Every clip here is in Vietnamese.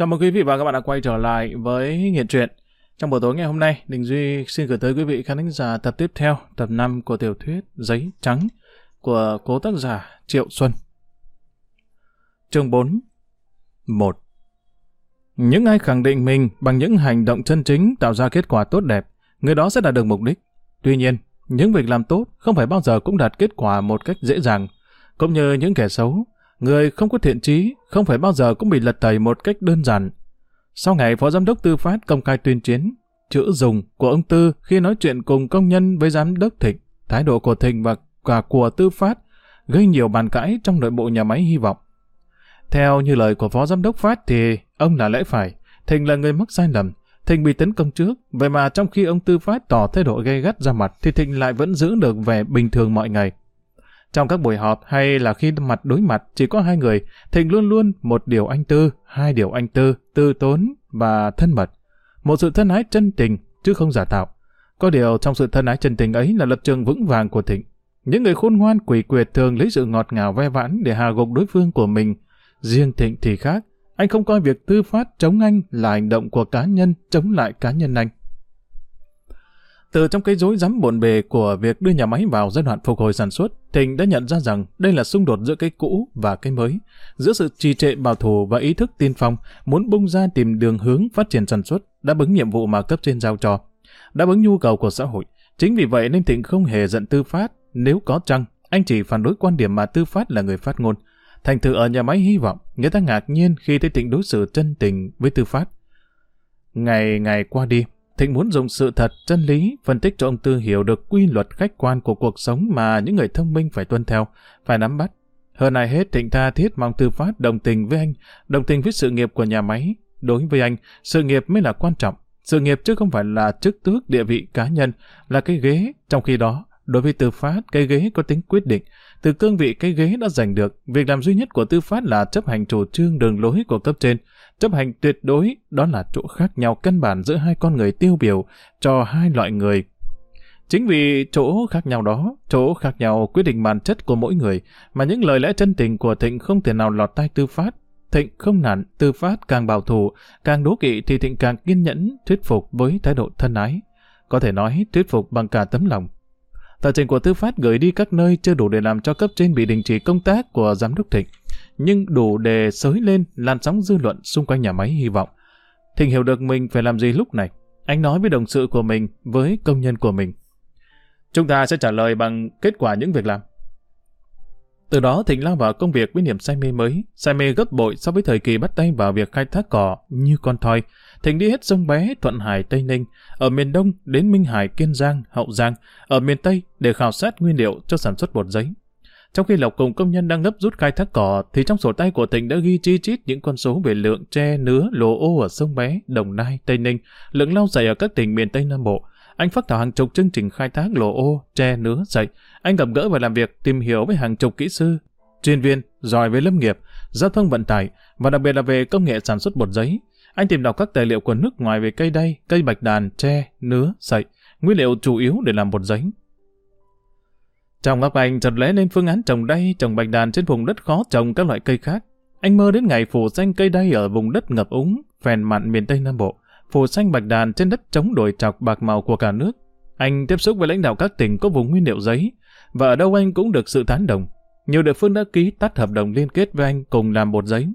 Chào mừng quý vị và các bạn đã quay trở lại với Nghiện Truyện. Trong buổi tối ngày hôm nay, Đình Duy xin gửi tới quý vị khán thính giả tập tiếp theo, tập 5 của tiểu thuyết Giấy Trắng của cố tác giả Triệu Xuân. Chương 4 1 Những ai khẳng định mình bằng những hành động chân chính tạo ra kết quả tốt đẹp, người đó sẽ đạt được mục đích. Tuy nhiên, những việc làm tốt không phải bao giờ cũng đạt kết quả một cách dễ dàng, cũng như những kẻ xấu Người không có thiện trí không phải bao giờ cũng bị lật tẩy một cách đơn giản. Sau ngày Phó Giám đốc Tư Phát công khai tuyên chiến, chữ dùng của ông Tư khi nói chuyện cùng công nhân với Giám đốc Thịnh, thái độ của Thịnh và cả của Tư Phát gây nhiều bàn cãi trong nội bộ nhà máy hy vọng. Theo như lời của Phó Giám đốc Phát thì ông là lẽ phải, Thịnh là người mắc sai lầm, Thịnh bị tấn công trước, vậy mà trong khi ông Tư Phát tỏ thái độ gay gắt ra mặt thì Thịnh lại vẫn giữ được vẻ bình thường mọi ngày. Trong các buổi họp hay là khi mặt đối mặt chỉ có hai người, Thịnh luôn luôn một điều anh tư, hai điều anh tư, tư tốn và thân mật. Một sự thân ái chân tình, chứ không giả tạo. Có điều trong sự thân ái chân tình ấy là lập trường vững vàng của Thịnh. Những người khôn ngoan quỷ quyệt thường lấy sự ngọt ngào ve vãn để hà gục đối phương của mình. Riêng Thịnh thì khác. Anh không coi việc tư phát chống anh là hành động của cá nhân chống lại cá nhân anh. Từ trong cái rối rắm bộn bề của việc đưa nhà máy vào giai đoạn phục hồi sản xuất, Thịnh đã nhận ra rằng đây là xung đột giữa cái cũ và cái mới, giữa sự trì trệ bảo thủ và ý thức tiên phong, muốn bung ra tìm đường hướng phát triển sản xuất, đáp ứng nhiệm vụ mà cấp trên giao cho, đáp ứng nhu cầu của xã hội. Chính vì vậy nên Thịnh không hề giận Tư Phát, nếu có chăng, anh chỉ phản đối quan điểm mà Tư Phát là người phát ngôn. Thành thử ở nhà máy hy vọng, người ta ngạc nhiên khi thấy Thịnh đối xử chân tình với Tư Phát. Ngày ngày qua đi, Thịnh muốn dùng sự thật, chân lý, phân tích cho ông Tư hiểu được quy luật khách quan của cuộc sống mà những người thông minh phải tuân theo, phải nắm bắt. Hơn ai hết, Thịnh tha thiết mong Tư Phát đồng tình với anh, đồng tình với sự nghiệp của nhà máy. Đối với anh, sự nghiệp mới là quan trọng. Sự nghiệp chứ không phải là chức tước địa vị cá nhân, là cái ghế. Trong khi đó, đối với Tư Phát, cái ghế có tính quyết định. Từ cương vị cái ghế đã giành được, việc làm duy nhất của Tư Phát là chấp hành chủ trương đường lối của cấp trên, Chấp hành tuyệt đối đó là chỗ khác nhau căn bản giữa hai con người tiêu biểu cho hai loại người. Chính vì chỗ khác nhau đó, chỗ khác nhau quyết định bản chất của mỗi người, mà những lời lẽ chân tình của Thịnh không thể nào lọt tai tư phát. Thịnh không nản, tư phát càng bảo thủ, càng đố kỵ thì Thịnh càng kiên nhẫn, thuyết phục với thái độ thân ái. Có thể nói thuyết phục bằng cả tấm lòng. Tờ trình của tư phát gửi đi các nơi chưa đủ để làm cho cấp trên bị đình chỉ công tác của giám đốc Thịnh nhưng đủ để sới lên làn sóng dư luận xung quanh nhà máy hy vọng. Thịnh hiểu được mình phải làm gì lúc này. Anh nói với đồng sự của mình, với công nhân của mình. Chúng ta sẽ trả lời bằng kết quả những việc làm. Từ đó Thịnh lao vào công việc với niềm say mê mới, say mê gấp bội so với thời kỳ bắt tay vào việc khai thác cỏ như con thoi. Thịnh đi hết sông Bé, Thuận Hải, Tây Ninh, ở miền Đông đến Minh Hải, Kiên Giang, Hậu Giang, ở miền Tây để khảo sát nguyên liệu cho sản xuất bột giấy. Trong khi Lộc cùng công nhân đang gấp rút khai thác cỏ, thì trong sổ tay của tỉnh đã ghi chi chít những con số về lượng tre, nứa, lồ ô ở sông Bé, Đồng Nai, Tây Ninh, lượng lau dày ở các tỉnh miền Tây Nam Bộ. Anh phát thảo hàng chục chương trình khai thác lồ ô, tre, nứa, dày. Anh gặp gỡ và làm việc, tìm hiểu với hàng chục kỹ sư, chuyên viên, giỏi về lâm nghiệp, giao thông vận tải và đặc biệt là về công nghệ sản xuất bột giấy. Anh tìm đọc các tài liệu của nước ngoài về cây đay, cây bạch đàn, tre, nứa, sậy, nguyên liệu chủ yếu để làm bột giấy. Trong óc anh chợt lóe lên phương án trồng đay, trồng bạch đàn trên vùng đất khó trồng các loại cây khác. Anh mơ đến ngày phủ xanh cây đay ở vùng đất ngập úng, phèn mặn miền Tây Nam Bộ, phủ xanh bạch đàn trên đất chống đồi trọc bạc màu của cả nước. Anh tiếp xúc với lãnh đạo các tỉnh có vùng nguyên liệu giấy, và ở đâu anh cũng được sự tán đồng. Nhiều địa phương đã ký tắt hợp đồng liên kết với anh cùng làm bột giấy.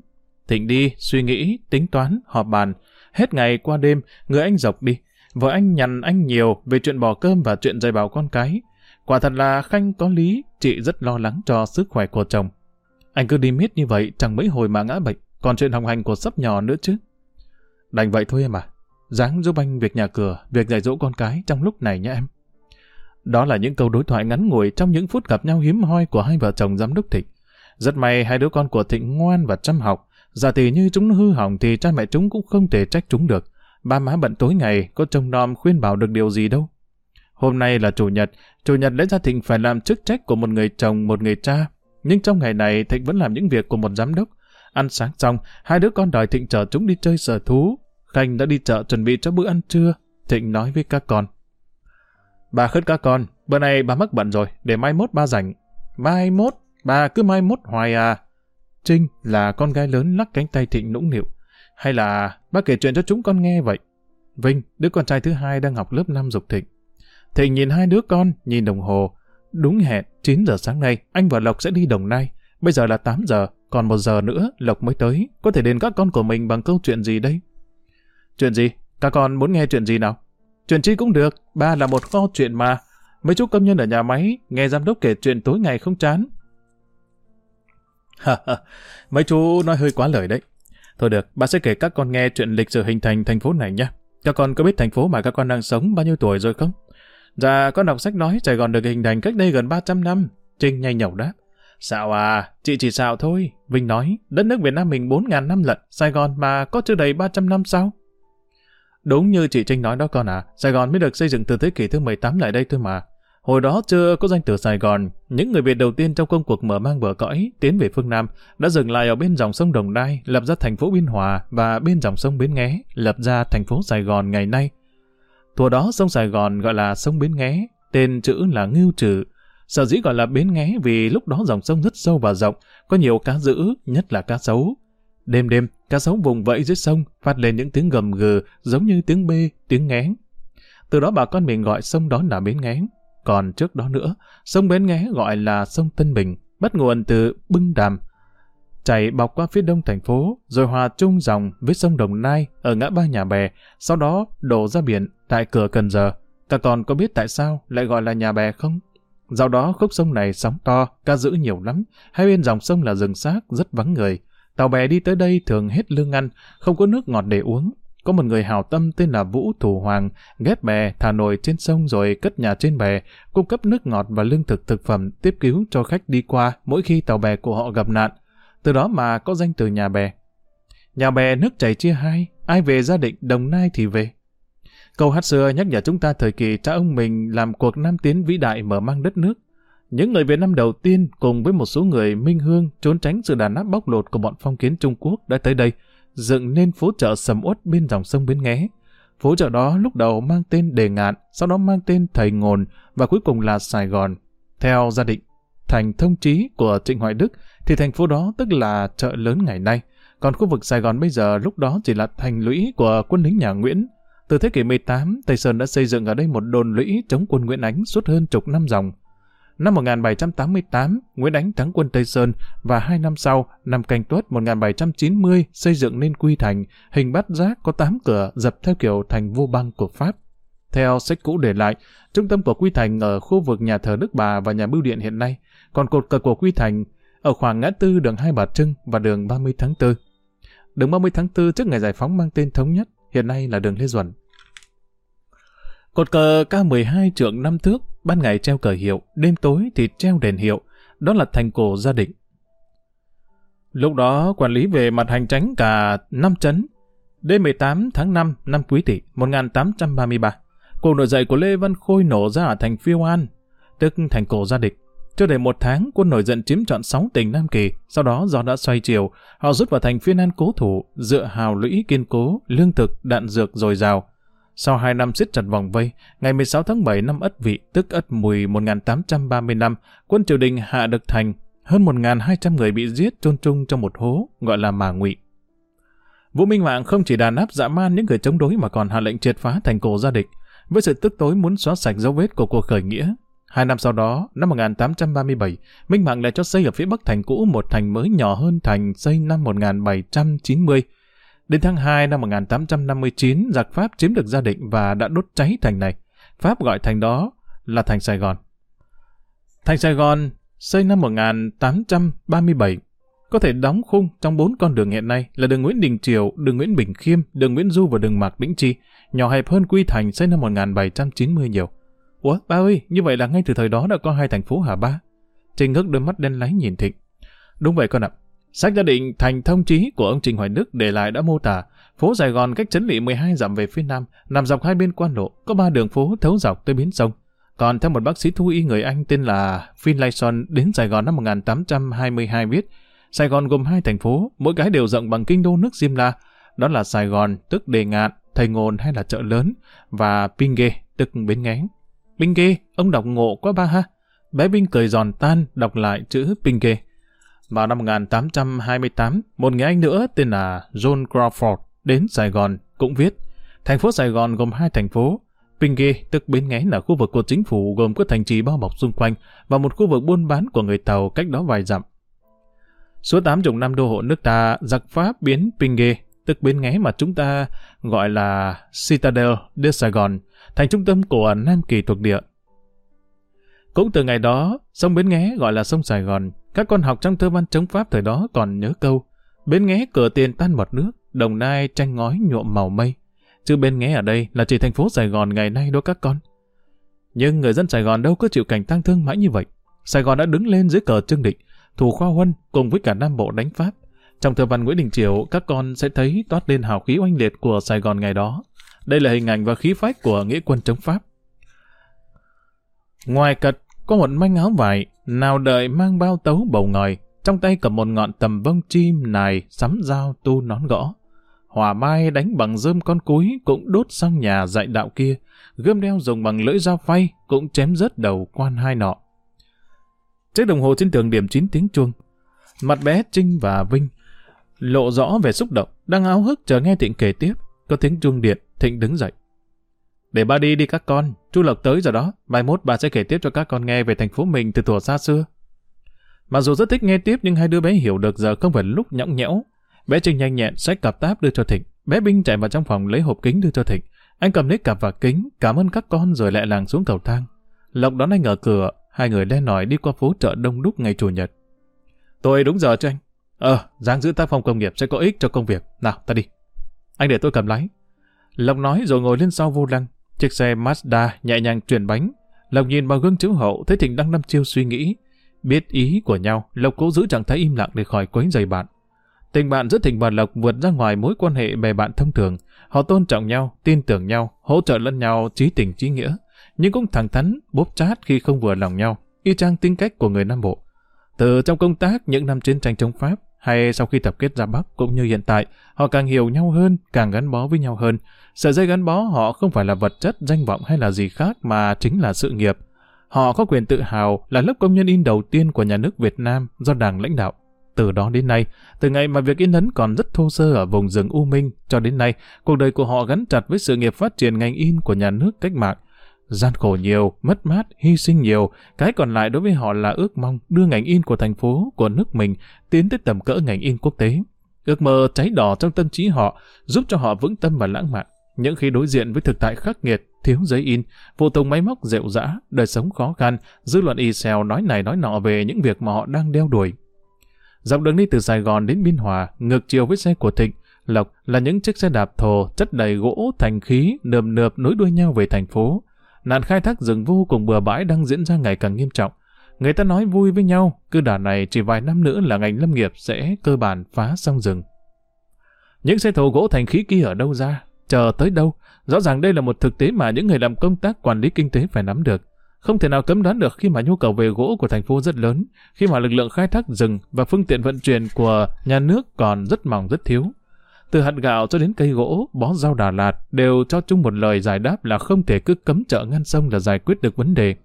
Thịnh đi, suy nghĩ, tính toán, họp bàn. Hết ngày qua đêm, người anh dọc đi. Vợ anh nhằn anh nhiều về chuyện bỏ cơm và chuyện dạy bảo con cái. Quả thật là Khanh có lý, chị rất lo lắng cho sức khỏe của chồng. Anh cứ đi miết như vậy chẳng mấy hồi mà ngã bệnh, còn chuyện hồng hành của sắp nhỏ nữa chứ. Đành vậy thôi em à, dáng giúp anh việc nhà cửa, việc dạy dỗ con cái trong lúc này nhé em. Đó là những câu đối thoại ngắn ngủi trong những phút gặp nhau hiếm hoi của hai vợ chồng giám đốc Thịnh. Rất may hai đứa con của Thịnh ngoan và chăm học, giả tỷ như chúng hư hỏng thì cha mẹ chúng cũng không thể trách chúng được. Ba má bận tối ngày, có trông nom khuyên bảo được điều gì đâu. Hôm nay là chủ nhật, chủ nhật lẽ ra Thịnh phải làm chức trách của một người chồng, một người cha. Nhưng trong ngày này Thịnh vẫn làm những việc của một giám đốc. Ăn sáng xong, hai đứa con đòi Thịnh chở chúng đi chơi sở thú. Khanh đã đi chợ chuẩn bị cho bữa ăn trưa. Thịnh nói với các con. Bà khất các con, bữa nay bà mắc bận rồi, để mai mốt ba rảnh. Mai mốt, bà cứ mai mốt hoài à. Trinh là con gái lớn lắc cánh tay Thịnh nũng nịu. Hay là bác kể chuyện cho chúng con nghe vậy? Vinh, đứa con trai thứ hai đang học lớp 5 dục thịnh. Thịnh nhìn hai đứa con, nhìn đồng hồ. Đúng hẹn, 9 giờ sáng nay, anh và Lộc sẽ đi Đồng Nai. Bây giờ là 8 giờ, còn một giờ nữa Lộc mới tới. Có thể đến các con của mình bằng câu chuyện gì đây? Chuyện gì? Các con muốn nghe chuyện gì nào? Chuyện chi cũng được, ba là một kho chuyện mà. Mấy chú công nhân ở nhà máy, nghe giám đốc kể chuyện tối ngày không chán. Mấy chú nói hơi quá lời đấy. Thôi được, ba sẽ kể các con nghe chuyện lịch sử hình thành thành phố này nhé. Các con có biết thành phố mà các con đang sống bao nhiêu tuổi rồi không? Dạ, con đọc sách nói Sài Gòn được hình thành cách đây gần 300 năm. Trinh nhanh nhậu đáp. Xạo à, chị chỉ xạo thôi. Vinh nói, đất nước Việt Nam mình 4.000 năm lận, Sài Gòn mà có chưa đầy 300 năm sao? Đúng như chị Trinh nói đó con à, Sài Gòn mới được xây dựng từ thế kỷ thứ 18 lại đây thôi mà. Hồi đó chưa có danh từ Sài Gòn, những người Việt đầu tiên trong công cuộc mở mang bờ cõi tiến về phương Nam đã dừng lại ở bên dòng sông Đồng Nai, lập ra thành phố Biên Hòa và bên dòng sông Bến Nghé, lập ra thành phố Sài Gòn ngày nay. Thuở đó sông Sài Gòn gọi là sông Bến Nghé, tên chữ là Ngưu Trừ. Sở dĩ gọi là Bến Nghé vì lúc đó dòng sông rất sâu và rộng, có nhiều cá dữ, nhất là cá sấu. Đêm đêm, cá sấu vùng vẫy dưới sông, phát lên những tiếng gầm gừ giống như tiếng bê, tiếng ngén. Từ đó bà con mình gọi sông đó là Bến Nghé. Còn trước đó nữa, sông Bến Nghé gọi là sông Tân Bình, bắt nguồn từ Bưng Đàm, chảy bọc qua phía đông thành phố, rồi hòa chung dòng với sông Đồng Nai ở ngã ba nhà bè, sau đó đổ ra biển tại cửa Cần Giờ. Các con có biết tại sao lại gọi là nhà bè không? Dạo đó khúc sông này sóng to, cá dữ nhiều lắm, hai bên dòng sông là rừng xác, rất vắng người. Tàu bè đi tới đây thường hết lương ăn, không có nước ngọt để uống, có một người hào tâm tên là Vũ Thủ Hoàng, ghép bè, thả nồi trên sông rồi cất nhà trên bè, cung cấp nước ngọt và lương thực thực phẩm tiếp cứu cho khách đi qua mỗi khi tàu bè của họ gặp nạn. Từ đó mà có danh từ nhà bè. Nhà bè nước chảy chia hai, ai về gia định Đồng Nai thì về. Câu hát xưa nhắc nhở chúng ta thời kỳ cha ông mình làm cuộc Nam Tiến vĩ đại mở mang đất nước. Những người Việt Nam đầu tiên cùng với một số người minh hương trốn tránh sự đàn áp bóc lột của bọn phong kiến Trung Quốc đã tới đây, dựng nên phố chợ sầm uất bên dòng sông Bến Nghé. Phố chợ đó lúc đầu mang tên Đề Ngạn, sau đó mang tên Thầy Ngồn và cuối cùng là Sài Gòn. Theo gia định, thành thông trí của Trịnh Hoài Đức thì thành phố đó tức là chợ lớn ngày nay. Còn khu vực Sài Gòn bây giờ lúc đó chỉ là thành lũy của quân lính nhà Nguyễn. Từ thế kỷ 18, Tây Sơn đã xây dựng ở đây một đồn lũy chống quân Nguyễn Ánh suốt hơn chục năm dòng. Năm 1788, Nguyễn Ánh thắng quân Tây Sơn và hai năm sau, năm Canh Tuất 1790 xây dựng nên Quy Thành, hình bát giác có 8 cửa dập theo kiểu thành vô băng của Pháp. Theo sách cũ để lại, trung tâm của Quy Thành ở khu vực nhà thờ Đức Bà và nhà bưu điện hiện nay, còn cột cờ của Quy Thành ở khoảng ngã tư đường Hai Bà Trưng và đường 30 tháng 4. Đường 30 tháng 4 trước ngày giải phóng mang tên Thống Nhất, hiện nay là đường Lê Duẩn. Cột cờ cao 12 trượng năm thước, ban ngày treo cờ hiệu, đêm tối thì treo đèn hiệu, đó là thành cổ gia định. Lúc đó quản lý về mặt hành tránh cả năm chấn. Đêm 18 tháng 5 năm Quý Tỵ 1833, cuộc nổi dậy của Lê Văn Khôi nổ ra ở thành Phiêu An, tức thành cổ gia địch. Chưa đầy một tháng, quân nổi giận chiếm trọn 6 tỉnh Nam Kỳ, sau đó do đã xoay chiều, họ rút vào thành phiên an cố thủ, dựa hào lũy kiên cố, lương thực, đạn dược dồi dào. Sau 2 năm siết chặt vòng vây, ngày 16 tháng 7 năm Ất Vị, tức Ất Mùi 1835, quân triều đình hạ được thành, hơn 1.200 người bị giết chôn chung trong một hố, gọi là Mà Ngụy. Vũ Minh Mạng không chỉ đàn áp dã man những người chống đối mà còn hạ lệnh triệt phá thành cổ gia địch, với sự tức tối muốn xóa sạch dấu vết của cuộc khởi nghĩa. Hai năm sau đó, năm 1837, Minh Mạng lại cho xây ở phía bắc thành cũ một thành mới nhỏ hơn thành xây năm 1790. Đến tháng 2 năm 1859, giặc Pháp chiếm được gia định và đã đốt cháy thành này. Pháp gọi thành đó là thành Sài Gòn. Thành Sài Gòn xây năm 1837, có thể đóng khung trong bốn con đường hiện nay là đường Nguyễn Đình Triều, đường Nguyễn Bình Khiêm, đường Nguyễn Du và đường Mạc Đĩnh Chi, nhỏ hẹp hơn Quy Thành xây năm 1790 nhiều. Ủa, ba ơi, như vậy là ngay từ thời đó đã có hai thành phố Hà ba? Trình ngước đôi mắt đen láy nhìn Thịnh. Đúng vậy con ạ. Sách gia định thành thông chí của ông Trình Hoài Đức để lại đã mô tả phố Sài Gòn cách chấn lị 12 dặm về phía nam, nằm dọc hai bên quan lộ, có ba đường phố thấu dọc tới biến sông. Còn theo một bác sĩ thú y người Anh tên là Finlayson đến Sài Gòn năm 1822 viết, Sài Gòn gồm hai thành phố, mỗi cái đều rộng bằng kinh đô nước Diêm La, đó là Sài Gòn tức Đề Ngạn, Thầy Ngồn hay là chợ lớn, và Pinge tức Bến nghén. Pinge, ông đọc ngộ quá ba ha. Bé Vinh cười giòn tan đọc lại chữ Pinge. Vào năm 1828, một người Anh nữa tên là John Crawford đến Sài Gòn cũng viết thành phố Sài Gòn gồm hai thành phố. Pingy, tức Bến Nghé là khu vực của chính phủ gồm có thành trì bao bọc xung quanh và một khu vực buôn bán của người Tàu cách đó vài dặm. Suốt tám chục năm đô hộ nước ta, giặc Pháp biến Pingy, tức Bến Nghé mà chúng ta gọi là Citadel de Sài Gòn, thành trung tâm của Nam Kỳ thuộc địa. Cũng từ ngày đó, sông Bến Nghé gọi là sông Sài Gòn. Các con học trong thơ văn chống Pháp thời đó còn nhớ câu Bến Nghé cửa tiền tan bọt nước, đồng nai tranh ngói nhuộm màu mây. Chứ Bến Nghé ở đây là chỉ thành phố Sài Gòn ngày nay đó các con. Nhưng người dân Sài Gòn đâu có chịu cảnh tăng thương mãi như vậy. Sài Gòn đã đứng lên dưới cờ Trương Định, thủ khoa huân cùng với cả Nam Bộ đánh Pháp. Trong thơ văn Nguyễn Đình Triều, các con sẽ thấy toát lên hào khí oanh liệt của Sài Gòn ngày đó. Đây là hình ảnh và khí phách của nghĩa quân chống Pháp. Ngoài cật, có một manh áo vải, nào đợi mang bao tấu bầu ngòi, trong tay cầm một ngọn tầm vông chim nài sắm dao tu nón gõ. Hỏa mai đánh bằng rơm con cúi cũng đốt sang nhà dạy đạo kia, gươm đeo dùng bằng lưỡi dao phay cũng chém rớt đầu quan hai nọ. Chiếc đồng hồ trên tường điểm 9 tiếng chuông. Mặt bé Trinh và Vinh lộ rõ về xúc động, đang áo hức chờ nghe Thịnh kể tiếp. Có tiếng chuông điện, Thịnh đứng dậy. Để ba đi đi các con, chú Lộc tới rồi đó, mai mốt bà sẽ kể tiếp cho các con nghe về thành phố mình từ thuở xa xưa. Mặc dù rất thích nghe tiếp nhưng hai đứa bé hiểu được giờ không phải lúc nhõng nhẽo. Bé Trinh nhanh nhẹn xách cặp táp đưa cho Thịnh. Bé Binh chạy vào trong phòng lấy hộp kính đưa cho Thịnh. Anh cầm lấy cặp và kính, cảm ơn các con rồi lại làng xuống cầu thang. Lộc đón anh ở cửa, hai người len nổi đi qua phố chợ đông đúc ngày chủ nhật. Tôi đúng giờ cho anh. Ờ, dáng giữ tác phong công nghiệp sẽ có ích cho công việc. Nào, ta đi. Anh để tôi cầm lái. Lộc nói rồi ngồi lên sau vô lăng. Chiếc xe Mazda nhẹ nhàng chuyển bánh. Lộc nhìn vào gương chiếu hậu thấy Thịnh đang năm chiêu suy nghĩ. Biết ý của nhau, Lộc cố giữ trạng thái im lặng để khỏi quấy rầy bạn. Tình bạn giữa Thịnh và Lộc vượt ra ngoài mối quan hệ bè bạn thông thường. Họ tôn trọng nhau, tin tưởng nhau, hỗ trợ lẫn nhau trí tình trí nghĩa. Nhưng cũng thẳng thắn, bốp chát khi không vừa lòng nhau, y chang tính cách của người Nam Bộ. Từ trong công tác những năm chiến tranh chống Pháp, hay sau khi tập kết ra Bắc cũng như hiện tại, họ càng hiểu nhau hơn, càng gắn bó với nhau hơn. Sợi dây gắn bó họ không phải là vật chất, danh vọng hay là gì khác mà chính là sự nghiệp. Họ có quyền tự hào là lớp công nhân in đầu tiên của nhà nước Việt Nam do Đảng lãnh đạo. Từ đó đến nay, từ ngày mà việc in ấn còn rất thô sơ ở vùng rừng U Minh cho đến nay, cuộc đời của họ gắn chặt với sự nghiệp phát triển ngành in của nhà nước cách mạng. Gian khổ nhiều, mất mát, hy sinh nhiều, cái còn lại đối với họ là ước mong đưa ngành in của thành phố, của nước mình tiến tới tầm cỡ ngành in quốc tế. Ước mơ cháy đỏ trong tâm trí họ, giúp cho họ vững tâm và lãng mạn. Những khi đối diện với thực tại khắc nghiệt, thiếu giấy in, phụ tùng máy móc rệu rã, đời sống khó khăn, dư luận y xèo nói này nói nọ về những việc mà họ đang đeo đuổi. Dọc đường đi từ Sài Gòn đến Biên Hòa, ngược chiều với xe của Thịnh, Lộc là những chiếc xe đạp thồ chất đầy gỗ thành khí nườm nượp nối đuôi nhau về thành phố. Nạn khai thác rừng vô cùng bừa bãi đang diễn ra ngày càng nghiêm trọng. Người ta nói vui với nhau, cứ đà này chỉ vài năm nữa là ngành lâm nghiệp sẽ cơ bản phá xong rừng. Những xe thổ gỗ thành khí kia ở đâu ra? Chờ tới đâu? Rõ ràng đây là một thực tế mà những người làm công tác quản lý kinh tế phải nắm được. Không thể nào cấm đoán được khi mà nhu cầu về gỗ của thành phố rất lớn, khi mà lực lượng khai thác rừng và phương tiện vận chuyển của nhà nước còn rất mỏng rất thiếu. Từ hạt gạo cho đến cây gỗ, bó rau Đà Lạt đều cho chung một lời giải đáp là không thể cứ cấm chợ ngăn sông là giải quyết được vấn đề.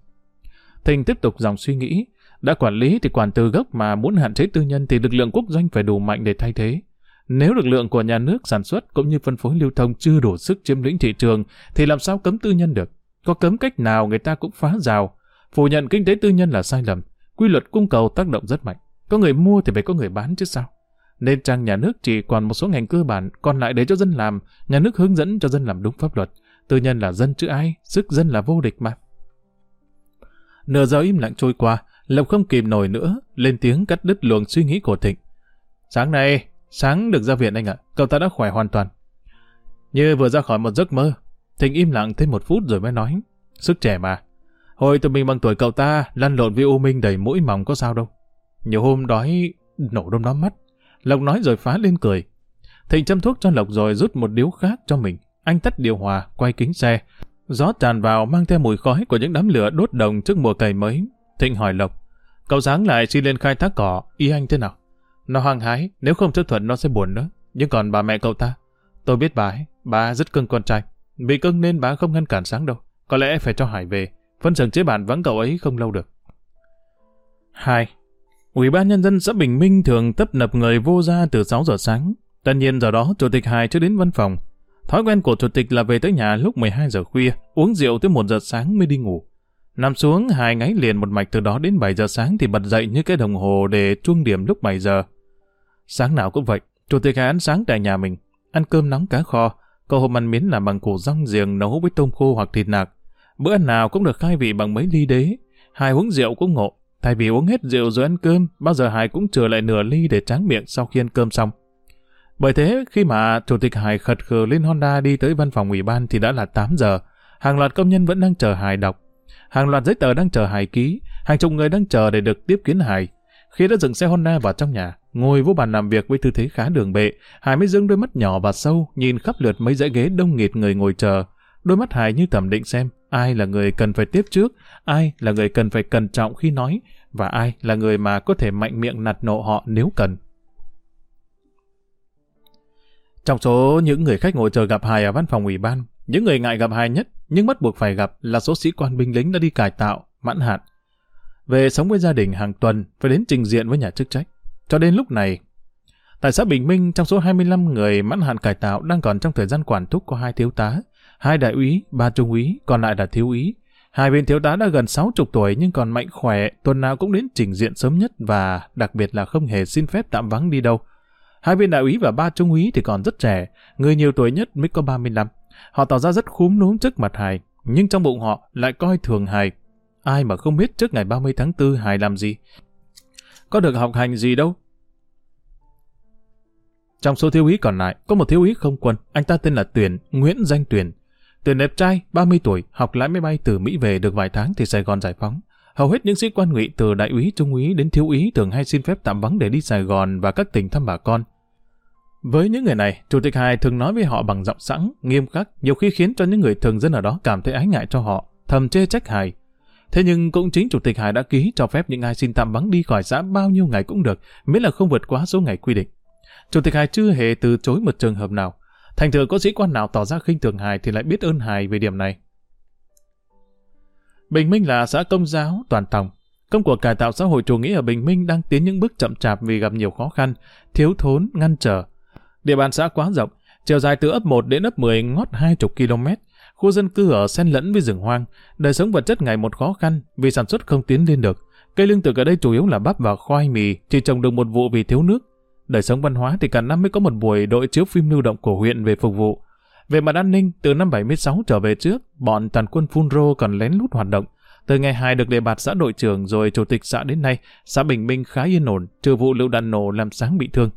Thình tiếp tục dòng suy nghĩ, đã quản lý thì quản từ gốc mà muốn hạn chế tư nhân thì lực lượng quốc doanh phải đủ mạnh để thay thế. Nếu lực lượng của nhà nước sản xuất cũng như phân phối lưu thông chưa đủ sức chiếm lĩnh thị trường thì làm sao cấm tư nhân được? Có cấm cách nào người ta cũng phá rào. Phủ nhận kinh tế tư nhân là sai lầm. Quy luật cung cầu tác động rất mạnh. Có người mua thì phải có người bán chứ sao? Nên trang nhà nước chỉ còn một số ngành cơ bản, còn lại để cho dân làm, nhà nước hướng dẫn cho dân làm đúng pháp luật. Tư nhân là dân chứ ai, sức dân là vô địch mà. Nửa giờ im lặng trôi qua, Lộc không kìm nổi nữa, lên tiếng cắt đứt luồng suy nghĩ của Thịnh. Sáng nay, sáng được ra viện anh ạ, cậu ta đã khỏe hoàn toàn. Như vừa ra khỏi một giấc mơ, Thịnh im lặng thêm một phút rồi mới nói. Sức trẻ mà. Hồi tụi mình bằng tuổi cậu ta, lăn lộn với U Minh đầy mũi mỏng có sao đâu. Nhiều hôm đói, nổ đom đóm mắt. Lộc nói rồi phá lên cười. Thịnh châm thuốc cho Lộc rồi rút một điếu khác cho mình. Anh tắt điều hòa, quay kính xe. Gió tràn vào mang theo mùi khói của những đám lửa đốt đồng trước mùa cày mới. Thịnh hỏi Lộc. Cậu sáng lại xin lên khai thác cỏ, ý anh thế nào? Nó hăng hái, nếu không chấp thuận nó sẽ buồn nữa. Nhưng còn bà mẹ cậu ta, tôi biết bà ấy, bà rất cưng con trai. Bị cưng nên bà không ngăn cản sáng đâu. Có lẽ phải cho Hải về. Phân xưởng chế bản vắng cậu ấy không lâu được. 2. Ủy ban Nhân dân xã Bình Minh thường tấp nập người vô gia từ 6 giờ sáng. Tất nhiên giờ đó Chủ tịch Hải chưa đến văn phòng. Thói quen của Chủ tịch là về tới nhà lúc 12 giờ khuya, uống rượu tới 1 giờ sáng mới đi ngủ. Nằm xuống hai ngáy liền một mạch từ đó đến 7 giờ sáng thì bật dậy như cái đồng hồ để chuông điểm lúc 7 giờ. Sáng nào cũng vậy, Chủ tịch Hải ăn sáng tại nhà mình, ăn cơm nóng cá kho, có hộp ăn miến làm bằng củ rong giềng nấu với tôm khô hoặc thịt nạc. Bữa ăn nào cũng được khai vị bằng mấy ly đế. Hai uống rượu cũng ngộ, thay vì uống hết rượu rồi ăn cơm, bao giờ Hải cũng chừa lại nửa ly để tráng miệng sau khi ăn cơm xong. Bởi thế, khi mà Chủ tịch Hải khật khờ lên Honda đi tới văn phòng ủy ban thì đã là 8 giờ. Hàng loạt công nhân vẫn đang chờ Hải đọc. Hàng loạt giấy tờ đang chờ Hải ký. Hàng chục người đang chờ để được tiếp kiến Hải. Khi đã dừng xe Honda vào trong nhà, ngồi vô bàn làm việc với tư thế khá đường bệ, Hải mới dưng đôi mắt nhỏ và sâu, nhìn khắp lượt mấy dãy ghế đông nghịt người ngồi chờ. Đôi mắt Hải như thẩm định xem ai là người cần phải tiếp trước, ai là người cần phải cẩn trọng khi nói, và ai là người mà có thể mạnh miệng nạt nộ họ nếu cần. Trong số những người khách ngồi chờ gặp Hải ở văn phòng ủy ban, những người ngại gặp Hải nhất nhưng bắt buộc phải gặp là số sĩ quan binh lính đã đi cải tạo, mãn hạn. Về sống với gia đình hàng tuần phải đến trình diện với nhà chức trách. Cho đến lúc này, tại xã Bình Minh trong số 25 người mãn hạn cải tạo đang còn trong thời gian quản thúc có hai thiếu tá, hai đại úy, ba trung úy, còn lại là thiếu úy. Hai bên thiếu tá đã gần 60 tuổi nhưng còn mạnh khỏe, tuần nào cũng đến trình diện sớm nhất và đặc biệt là không hề xin phép tạm vắng đi đâu. Hai viên đại úy và ba trung úy thì còn rất trẻ, người nhiều tuổi nhất mới có 35. Họ tỏ ra rất khúm núm trước mặt Hải, nhưng trong bụng họ lại coi thường Hải. Ai mà không biết trước ngày 30 tháng 4 Hải làm gì? Có được học hành gì đâu. Trong số thiếu úy còn lại, có một thiếu úy không quân, anh ta tên là Tuyển, Nguyễn Danh Tuyển. Tuyển đẹp trai, 30 tuổi, học lái máy bay từ Mỹ về được vài tháng thì Sài Gòn giải phóng. Hầu hết những sĩ quan ngụy từ đại úy, trung úy đến thiếu úy thường hay xin phép tạm vắng để đi Sài Gòn và các tỉnh thăm bà con. Với những người này, Chủ tịch Hải thường nói với họ bằng giọng sẵn, nghiêm khắc, nhiều khi khiến cho những người thường dân ở đó cảm thấy ái ngại cho họ, thầm chê trách Hải. Thế nhưng cũng chính Chủ tịch Hải đã ký cho phép những ai xin tạm vắng đi khỏi xã bao nhiêu ngày cũng được, miễn là không vượt quá số ngày quy định. Chủ tịch Hải chưa hề từ chối một trường hợp nào. Thành thử có sĩ quan nào tỏ ra khinh thường Hải thì lại biết ơn Hải về điểm này. Bình Minh là xã công giáo toàn tòng. Công cuộc cải tạo xã hội chủ nghĩa ở Bình Minh đang tiến những bước chậm chạp vì gặp nhiều khó khăn, thiếu thốn, ngăn trở. Địa bàn xã quá rộng, chiều dài từ ấp 1 đến ấp 10 ngót 20 km. Khu dân cư ở xen lẫn với rừng hoang, đời sống vật chất ngày một khó khăn vì sản xuất không tiến lên được. Cây lương thực ở đây chủ yếu là bắp và khoai mì, chỉ trồng được một vụ vì thiếu nước. Đời sống văn hóa thì cả năm mới có một buổi đội chiếu phim lưu động của huyện về phục vụ. Về mặt an ninh, từ năm 76 trở về trước, bọn tàn quân Phun Rô còn lén lút hoạt động. Từ ngày 2 được đề bạt xã đội trưởng rồi chủ tịch xã đến nay, xã Bình Minh khá yên ổn, trừ vụ lựu đạn nổ làm sáng bị thương.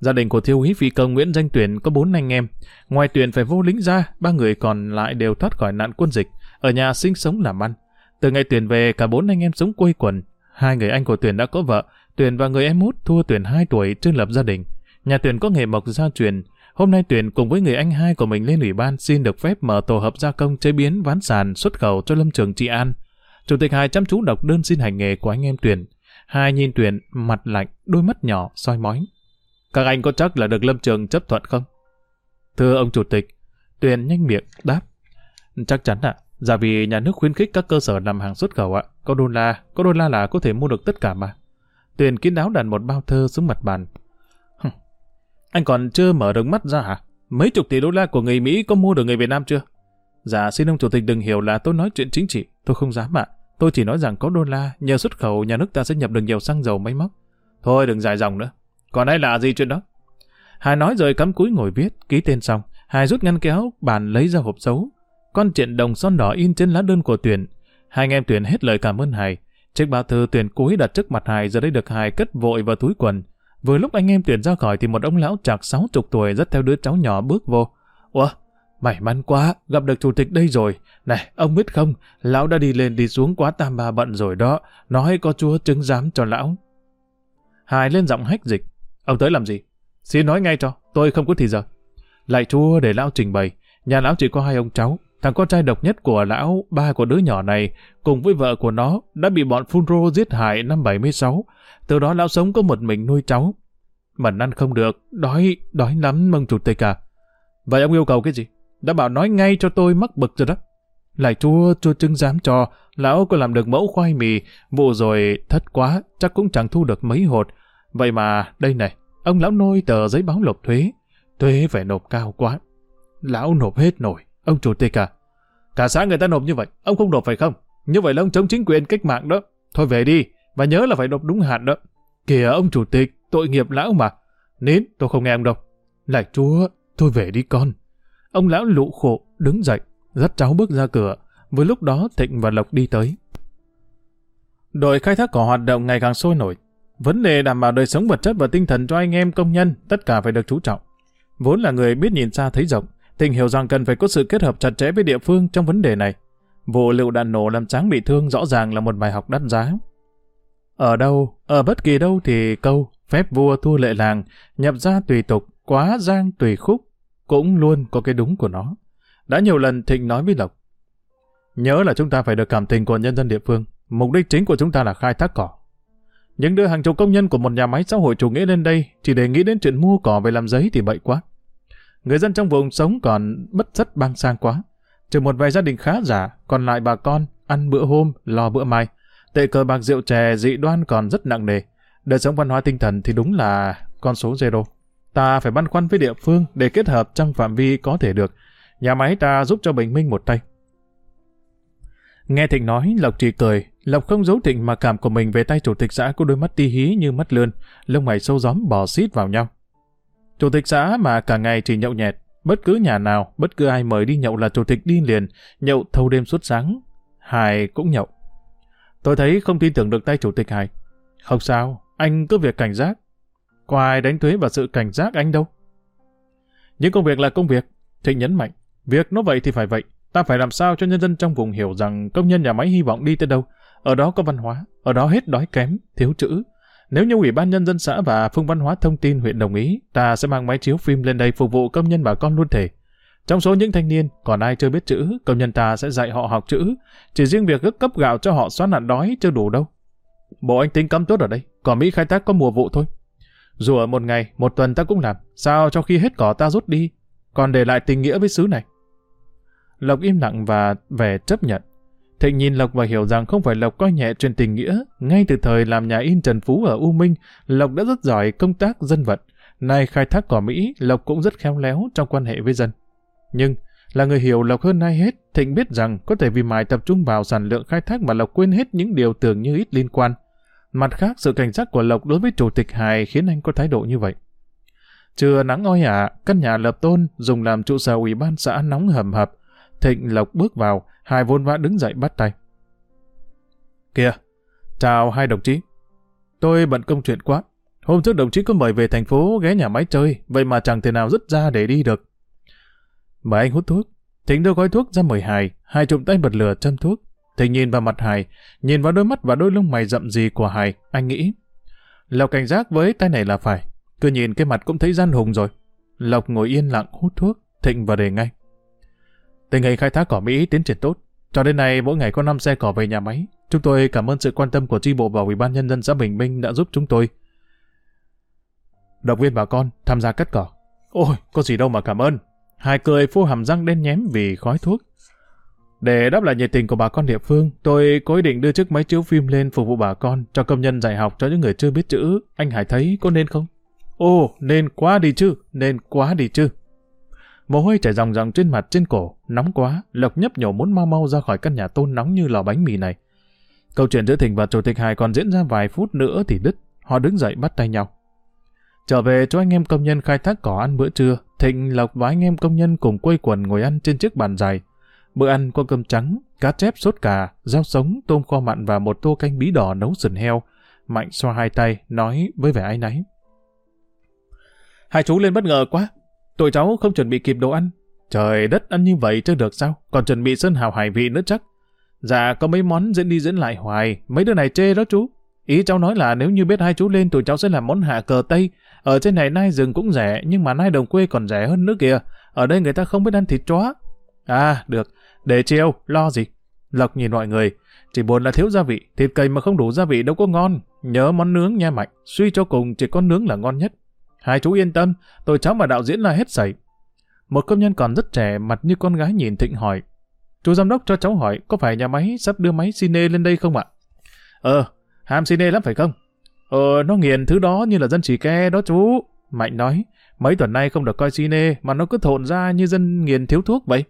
Gia đình của thiếu úy phi công Nguyễn Danh Tuyển có bốn anh em. Ngoài Tuyển phải vô lính ra, ba người còn lại đều thoát khỏi nạn quân dịch, ở nhà sinh sống làm ăn. Từ ngày Tuyển về, cả bốn anh em sống quây quần. Hai người anh của Tuyển đã có vợ, Tuyển và người em út thua Tuyển 2 tuổi chưa lập gia đình. Nhà Tuyển có nghề mộc gia truyền, Hôm nay Tuyển cùng với người anh hai của mình lên ủy ban xin được phép mở tổ hợp gia công chế biến ván sàn xuất khẩu cho lâm trường trị an. Chủ tịch Hải chăm chú đọc đơn xin hành nghề của anh em Tuyển. Hai nhìn Tuyển, mặt lạnh, đôi mắt nhỏ, soi mói. Các anh có chắc là được lâm trường chấp thuận không? Thưa ông chủ tịch, Tuyển nhanh miệng, đáp. Chắc chắn ạ. À, dạ vì nhà nước khuyến khích các cơ sở làm hàng xuất khẩu ạ. Có đô la, có đô la là có thể mua được tất cả mà. Tuyền kín đáo đặt một bao thơ xuống mặt bàn. Anh còn chưa mở được mắt ra hả? Mấy chục tỷ đô la của người Mỹ có mua được người Việt Nam chưa? Dạ xin ông chủ tịch đừng hiểu là tôi nói chuyện chính trị. Tôi không dám ạ. Tôi chỉ nói rằng có đô la, nhờ xuất khẩu nhà nước ta sẽ nhập được nhiều xăng dầu máy móc. Thôi đừng dài dòng nữa. Còn đây là gì chuyện đó? Hải nói rồi cắm cúi ngồi viết, ký tên xong. Hải rút ngăn kéo, bàn lấy ra hộp dấu. Con chuyện đồng son đỏ in trên lá đơn của tuyển. Hai anh em tuyển hết lời cảm ơn Hải. Chiếc bao thư tuyển cuối đặt trước mặt Hải giờ đây được Hải cất vội vào túi quần. Vừa lúc anh em tuyển ra khỏi thì một ông lão chạc sáu chục tuổi rất theo đứa cháu nhỏ bước vô. Ủa, may mắn quá, gặp được chủ tịch đây rồi. Này, ông biết không, lão đã đi lên đi xuống quá tam ba bận rồi đó. Nói có chúa chứng giám cho lão. Hải lên giọng hách dịch. Ông tới làm gì? Xin nói ngay cho, tôi không có thì giờ. Lại chúa để lão trình bày. Nhà lão chỉ có hai ông cháu. Thằng con trai độc nhất của lão, ba của đứa nhỏ này, cùng với vợ của nó, đã bị bọn Phunro giết hại năm 76. Từ đó lão sống có một mình nuôi cháu. Mần ăn không được, đói, đói lắm mông chủ tịch à. Vậy ông yêu cầu cái gì? Đã bảo nói ngay cho tôi mắc bực rồi đó. Lại chua, chua trứng dám cho, lão có làm được mẫu khoai mì, vụ rồi thất quá, chắc cũng chẳng thu được mấy hột. Vậy mà, đây này, ông lão nôi tờ giấy báo nộp thuế. Thuế phải nộp cao quá. Lão nộp hết nổi, ông chủ tịch à. Cả xã người ta nộp như vậy, ông không nộp phải không? Như vậy là ông chống chính quyền cách mạng đó. Thôi về đi, và nhớ là phải nộp đúng hạn đó. Kìa ông chủ tịch, tội nghiệp lão mà. Nín, tôi không nghe ông đâu. Lại chúa, thôi về đi con. Ông lão lụ khổ, đứng dậy, dắt cháu bước ra cửa. vừa lúc đó Thịnh và Lộc đi tới. Đội khai thác cỏ hoạt động ngày càng sôi nổi. Vấn đề đảm bảo đời sống vật chất và tinh thần cho anh em công nhân, tất cả phải được chú trọng. Vốn là người biết nhìn xa thấy rộng, Thịnh hiểu rằng cần phải có sự kết hợp chặt chẽ với địa phương trong vấn đề này. Vụ lựu đạn nổ làm tráng bị thương rõ ràng là một bài học đắt giá. Ở đâu, ở bất kỳ đâu thì câu phép vua thua lệ làng, nhập ra tùy tục, quá giang tùy khúc, cũng luôn có cái đúng của nó. Đã nhiều lần Thịnh nói với Lộc. Nhớ là chúng ta phải được cảm tình của nhân dân địa phương. Mục đích chính của chúng ta là khai thác cỏ. Nhưng đưa hàng chục công nhân của một nhà máy xã hội chủ nghĩa lên đây chỉ để nghĩ đến chuyện mua cỏ về làm giấy thì bậy quá. Người dân trong vùng sống còn bất rất băng sang quá. Trừ một vài gia đình khá giả, còn lại bà con ăn bữa hôm, lo bữa mai. Tệ cờ bạc rượu chè dị đoan còn rất nặng nề. Đời sống văn hóa tinh thần thì đúng là con số zero. Ta phải băn khoăn với địa phương để kết hợp trong phạm vi có thể được. Nhà máy ta giúp cho Bình Minh một tay. Nghe Thịnh nói, Lộc chỉ cười. Lộc không giấu Thịnh mà cảm của mình về tay chủ tịch xã có đôi mắt ti hí như mắt lươn, lông mày sâu gióm bò xít vào nhau. Chủ tịch xã mà cả ngày chỉ nhậu nhẹt, bất cứ nhà nào, bất cứ ai mời đi nhậu là chủ tịch đi liền, nhậu thâu đêm suốt sáng. Hải cũng nhậu. Tôi thấy không tin tưởng được tay chủ tịch Hải. Không sao, anh cứ việc cảnh giác. Có ai đánh thuế vào sự cảnh giác anh đâu. Những công việc là công việc, Thịnh nhấn mạnh. Việc nó vậy thì phải vậy. Ta phải làm sao cho nhân dân trong vùng hiểu rằng công nhân nhà máy hy vọng đi tới đâu. Ở đó có văn hóa, ở đó hết đói kém, thiếu chữ. Nếu như Ủy ban Nhân dân xã và Phương Văn hóa Thông tin huyện đồng ý, ta sẽ mang máy chiếu phim lên đây phục vụ công nhân bà con luôn thể. Trong số những thanh niên, còn ai chưa biết chữ, công nhân ta sẽ dạy họ học chữ. Chỉ riêng việc cấp gạo cho họ xóa nạn đói chưa đủ đâu. Bộ anh tính cấm tốt ở đây, cỏ Mỹ khai thác có mùa vụ thôi. Dù ở một ngày, một tuần ta cũng làm, sao cho khi hết cỏ ta rút đi, còn để lại tình nghĩa với xứ này. Lộc im lặng và vẻ chấp nhận. Thịnh nhìn Lộc và hiểu rằng không phải Lộc coi nhẹ chuyện tình nghĩa. Ngay từ thời làm nhà in Trần Phú ở U Minh, Lộc đã rất giỏi công tác dân vận. Nay khai thác cỏ Mỹ, Lộc cũng rất khéo léo trong quan hệ với dân. Nhưng, là người hiểu Lộc hơn ai hết, Thịnh biết rằng có thể vì mài tập trung vào sản lượng khai thác mà Lộc quên hết những điều tưởng như ít liên quan. Mặt khác, sự cảnh giác của Lộc đối với chủ tịch Hải khiến anh có thái độ như vậy. Trưa nắng oi ả, căn nhà lập tôn dùng làm trụ sở ủy ban xã nóng hầm hập. Thịnh Lộc bước vào, hai vôn vã đứng dậy bắt tay. Kìa, chào hai đồng chí. Tôi bận công chuyện quá. Hôm trước đồng chí có mời về thành phố ghé nhà máy chơi, vậy mà chẳng thể nào dứt ra để đi được. Mời anh hút thuốc. Thịnh đưa gói thuốc ra mời Hải, hai chụm tay bật lửa châm thuốc. Thịnh nhìn vào mặt Hải, nhìn vào đôi mắt và đôi lông mày rậm gì của Hải, anh nghĩ. Lộc cảnh giác với tay này là phải, cứ nhìn cái mặt cũng thấy gian hùng rồi. Lộc ngồi yên lặng hút thuốc, Thịnh vào đề ngay. Tình hình khai thác cỏ Mỹ tiến triển tốt. Cho đến nay mỗi ngày có 5 xe cỏ về nhà máy. Chúng tôi cảm ơn sự quan tâm của tri bộ và ủy ban nhân dân xã Bình Minh đã giúp chúng tôi. Động viên bà con tham gia cắt cỏ. Ôi, có gì đâu mà cảm ơn. Hai cười phô hàm răng đen nhém vì khói thuốc. Để đáp lại nhiệt tình của bà con địa phương, tôi có ý định đưa chiếc máy chiếu phim lên phục vụ bà con, cho công nhân dạy học cho những người chưa biết chữ. Anh Hải thấy có nên không? Ồ, nên quá đi chứ, nên quá đi chứ. Mồ hôi chảy ròng ròng trên mặt trên cổ, nóng quá, Lộc nhấp nhổ muốn mau mau ra khỏi căn nhà tôn nóng như lò bánh mì này. Câu chuyện giữa Thịnh và Chủ tịch Hải còn diễn ra vài phút nữa thì đứt, họ đứng dậy bắt tay nhau. Trở về cho anh em công nhân khai thác cỏ ăn bữa trưa, Thịnh, Lộc và anh em công nhân cùng quây quần ngồi ăn trên chiếc bàn dài. Bữa ăn có cơm trắng, cá chép sốt cà, rau sống, tôm kho mặn và một tô canh bí đỏ nấu sườn heo. Mạnh xoa hai tay, nói với vẻ áy náy. Hai chú lên bất ngờ quá, Tụi cháu không chuẩn bị kịp đồ ăn. Trời đất ăn như vậy chứ được sao? Còn chuẩn bị sơn hào hải vị nữa chắc. Dạ có mấy món diễn đi diễn lại hoài. Mấy đứa này chê đó chú. Ý cháu nói là nếu như biết hai chú lên tụi cháu sẽ làm món hạ cờ Tây. Ở trên này nai rừng cũng rẻ nhưng mà nai đồng quê còn rẻ hơn nữa kìa. Ở đây người ta không biết ăn thịt chó. À được. Để chiêu, lo gì. Lộc nhìn mọi người. Chỉ buồn là thiếu gia vị. Thịt cầy mà không đủ gia vị đâu có ngon. Nhớ món nướng nha Mạnh. Suy cho cùng chỉ có nướng là ngon nhất. Hai chú yên tâm, tôi cháu mà đạo diễn là hết sảy. Một công nhân còn rất trẻ, mặt như con gái nhìn Thịnh hỏi. Chú giám đốc cho cháu hỏi, có phải nhà máy sắp đưa máy cine lên đây không ạ? Ờ, ham cine lắm phải không? Ờ, nó nghiền thứ đó như là dân chỉ ke đó chú. Mạnh nói, mấy tuần nay không được coi cine mà nó cứ thộn ra như dân nghiền thiếu thuốc vậy.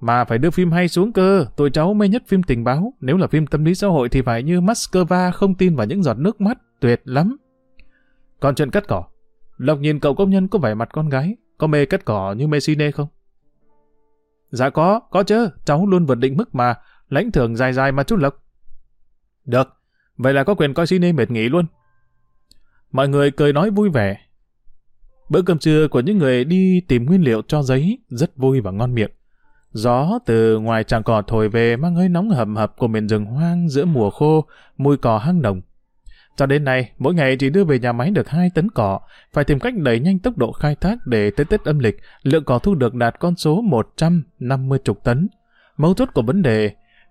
Mà phải đưa phim hay xuống cơ, tụi cháu mê nhất phim tình báo, nếu là phim tâm lý xã hội thì phải như Moscow không tin vào những giọt nước mắt, tuyệt lắm. Còn chuyện cắt cỏ, Lộc nhìn cậu công nhân có vẻ mặt con gái, có mê cắt cỏ như mê cine không? Dạ có, có chứ, cháu luôn vượt định mức mà, lãnh thưởng dài dài mà chú Lộc. Được, vậy là có quyền coi cine mệt nghỉ luôn. Mọi người cười nói vui vẻ. Bữa cơm trưa của những người đi tìm nguyên liệu cho giấy rất vui và ngon miệng. Gió từ ngoài tràng cỏ thổi về mang hơi nóng hầm hập của miền rừng hoang giữa mùa khô, mùi cỏ hang đồng. Cho đến nay, mỗi ngày chỉ đưa về nhà máy được 2 tấn cỏ, phải tìm cách đẩy nhanh tốc độ khai thác để tới Tết âm lịch, lượng cỏ thu được đạt con số 150 chục tấn. Mấu chốt của vấn đề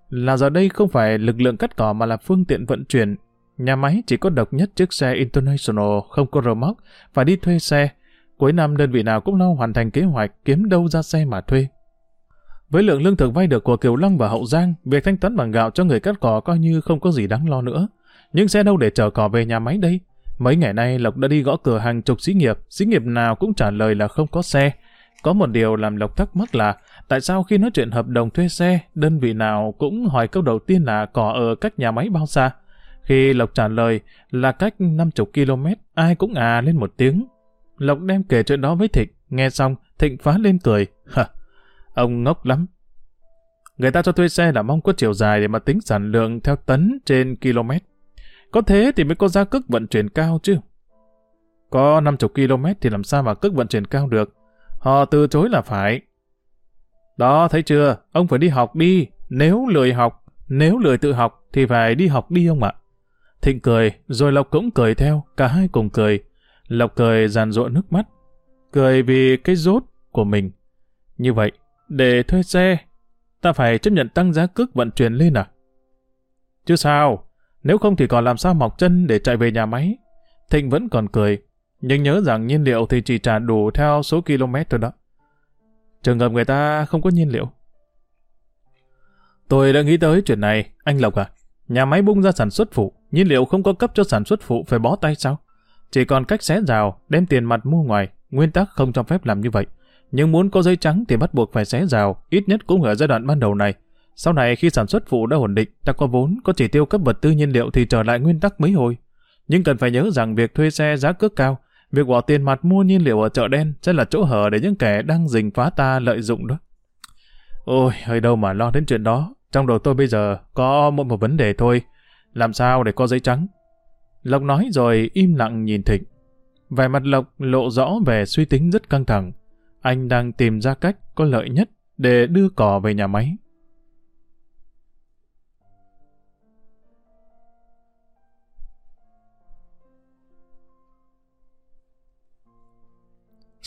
là giờ đây không phải lực lượng cắt cỏ mà là phương tiện vận chuyển. Nhà máy chỉ có độc nhất chiếc xe International không có rơ móc, phải đi thuê xe. Cuối năm đơn vị nào cũng lo hoàn thành kế hoạch kiếm đâu ra xe mà thuê. Với lượng lương thực vay được của Kiều Long và Hậu Giang, việc thanh toán bằng gạo cho người cắt cỏ coi như không có gì đáng lo nữa. Nhưng xe đâu để chở cỏ về nhà máy đây? Mấy ngày nay Lộc đã đi gõ cửa hàng chục xí nghiệp, xí nghiệp nào cũng trả lời là không có xe. Có một điều làm Lộc thắc mắc là tại sao khi nói chuyện hợp đồng thuê xe, đơn vị nào cũng hỏi câu đầu tiên là cỏ ở cách nhà máy bao xa? Khi Lộc trả lời là cách 50 km, ai cũng à lên một tiếng. Lộc đem kể chuyện đó với Thịnh, nghe xong, Thịnh phá lên cười. Hả, ông ngốc lắm. Người ta cho thuê xe là mong có chiều dài để mà tính sản lượng theo tấn trên km. Có thế thì mới có giá cước vận chuyển cao chứ. Có 50 km thì làm sao mà cước vận chuyển cao được. Họ từ chối là phải. Đó, thấy chưa? Ông phải đi học đi. Nếu lười học, nếu lười tự học thì phải đi học đi ông ạ. Thịnh cười, rồi Lộc cũng cười theo, cả hai cùng cười. Lộc cười giàn rụa nước mắt. Cười vì cái rốt của mình. Như vậy, để thuê xe, ta phải chấp nhận tăng giá cước vận chuyển lên à? Chứ sao, nếu không thì còn làm sao mọc chân để chạy về nhà máy. Thịnh vẫn còn cười, nhưng nhớ rằng nhiên liệu thì chỉ trả đủ theo số km thôi đó. Trường hợp người ta không có nhiên liệu. Tôi đã nghĩ tới chuyện này, anh Lộc à. Nhà máy bung ra sản xuất phụ, nhiên liệu không có cấp cho sản xuất phụ phải bó tay sao? Chỉ còn cách xé rào, đem tiền mặt mua ngoài, nguyên tắc không cho phép làm như vậy. Nhưng muốn có giấy trắng thì bắt buộc phải xé rào, ít nhất cũng ở giai đoạn ban đầu này. Sau này khi sản xuất phụ đã ổn định, ta có vốn, có chỉ tiêu cấp vật tư nhiên liệu thì trở lại nguyên tắc mấy hồi. Nhưng cần phải nhớ rằng việc thuê xe giá cước cao, việc bỏ tiền mặt mua nhiên liệu ở chợ đen sẽ là chỗ hở để những kẻ đang rình phá ta lợi dụng đó. Ôi, hơi đâu mà lo đến chuyện đó. Trong đầu tôi bây giờ có một, một vấn đề thôi. Làm sao để có giấy trắng? Lộc nói rồi im lặng nhìn Thịnh. Vẻ mặt Lộc lộ rõ về suy tính rất căng thẳng. Anh đang tìm ra cách có lợi nhất để đưa cỏ về nhà máy.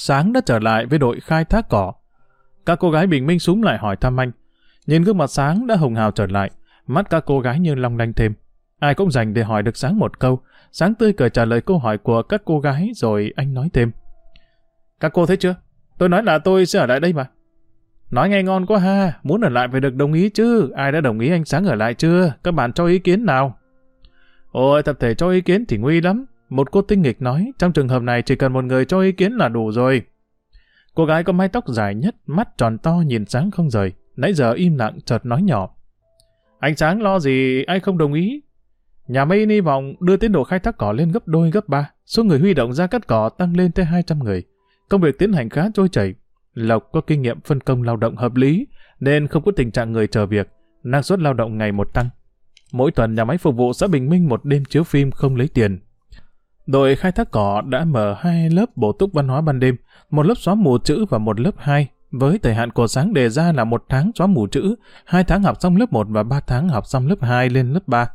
Sáng đã trở lại với đội khai thác cỏ. Các cô gái bình minh súng lại hỏi thăm anh. Nhìn gương mặt sáng đã hồng hào trở lại, mắt các cô gái như long lanh thêm. Ai cũng dành để hỏi được sáng một câu. Sáng tươi cười trả lời câu hỏi của các cô gái rồi anh nói thêm. Các cô thấy chưa? Tôi nói là tôi sẽ ở lại đây mà. Nói nghe ngon quá ha, muốn ở lại phải được đồng ý chứ. Ai đã đồng ý anh Sáng ở lại chưa? Các bạn cho ý kiến nào? Ôi, tập thể cho ý kiến thì nguy lắm. Một cô tinh nghịch nói, trong trường hợp này chỉ cần một người cho ý kiến là đủ rồi. Cô gái có mái tóc dài nhất, mắt tròn to nhìn sáng không rời. Nãy giờ im lặng chợt nói nhỏ. Anh Sáng lo gì, ai không đồng ý? Nhà máy hy vọng đưa tiến độ khai thác cỏ lên gấp đôi gấp ba, số người huy động ra cắt cỏ tăng lên tới 200 người. Công việc tiến hành khá trôi chảy. Lộc có kinh nghiệm phân công lao động hợp lý, nên không có tình trạng người chờ việc, năng suất lao động ngày một tăng. Mỗi tuần nhà máy phục vụ xã Bình Minh một đêm chiếu phim không lấy tiền, Đội khai thác cỏ đã mở hai lớp bổ túc văn hóa ban đêm, một lớp xóa mù chữ và một lớp 2, với thời hạn của sáng đề ra là một tháng xóa mù chữ, hai tháng học xong lớp 1 và ba tháng học xong lớp 2 lên lớp 3.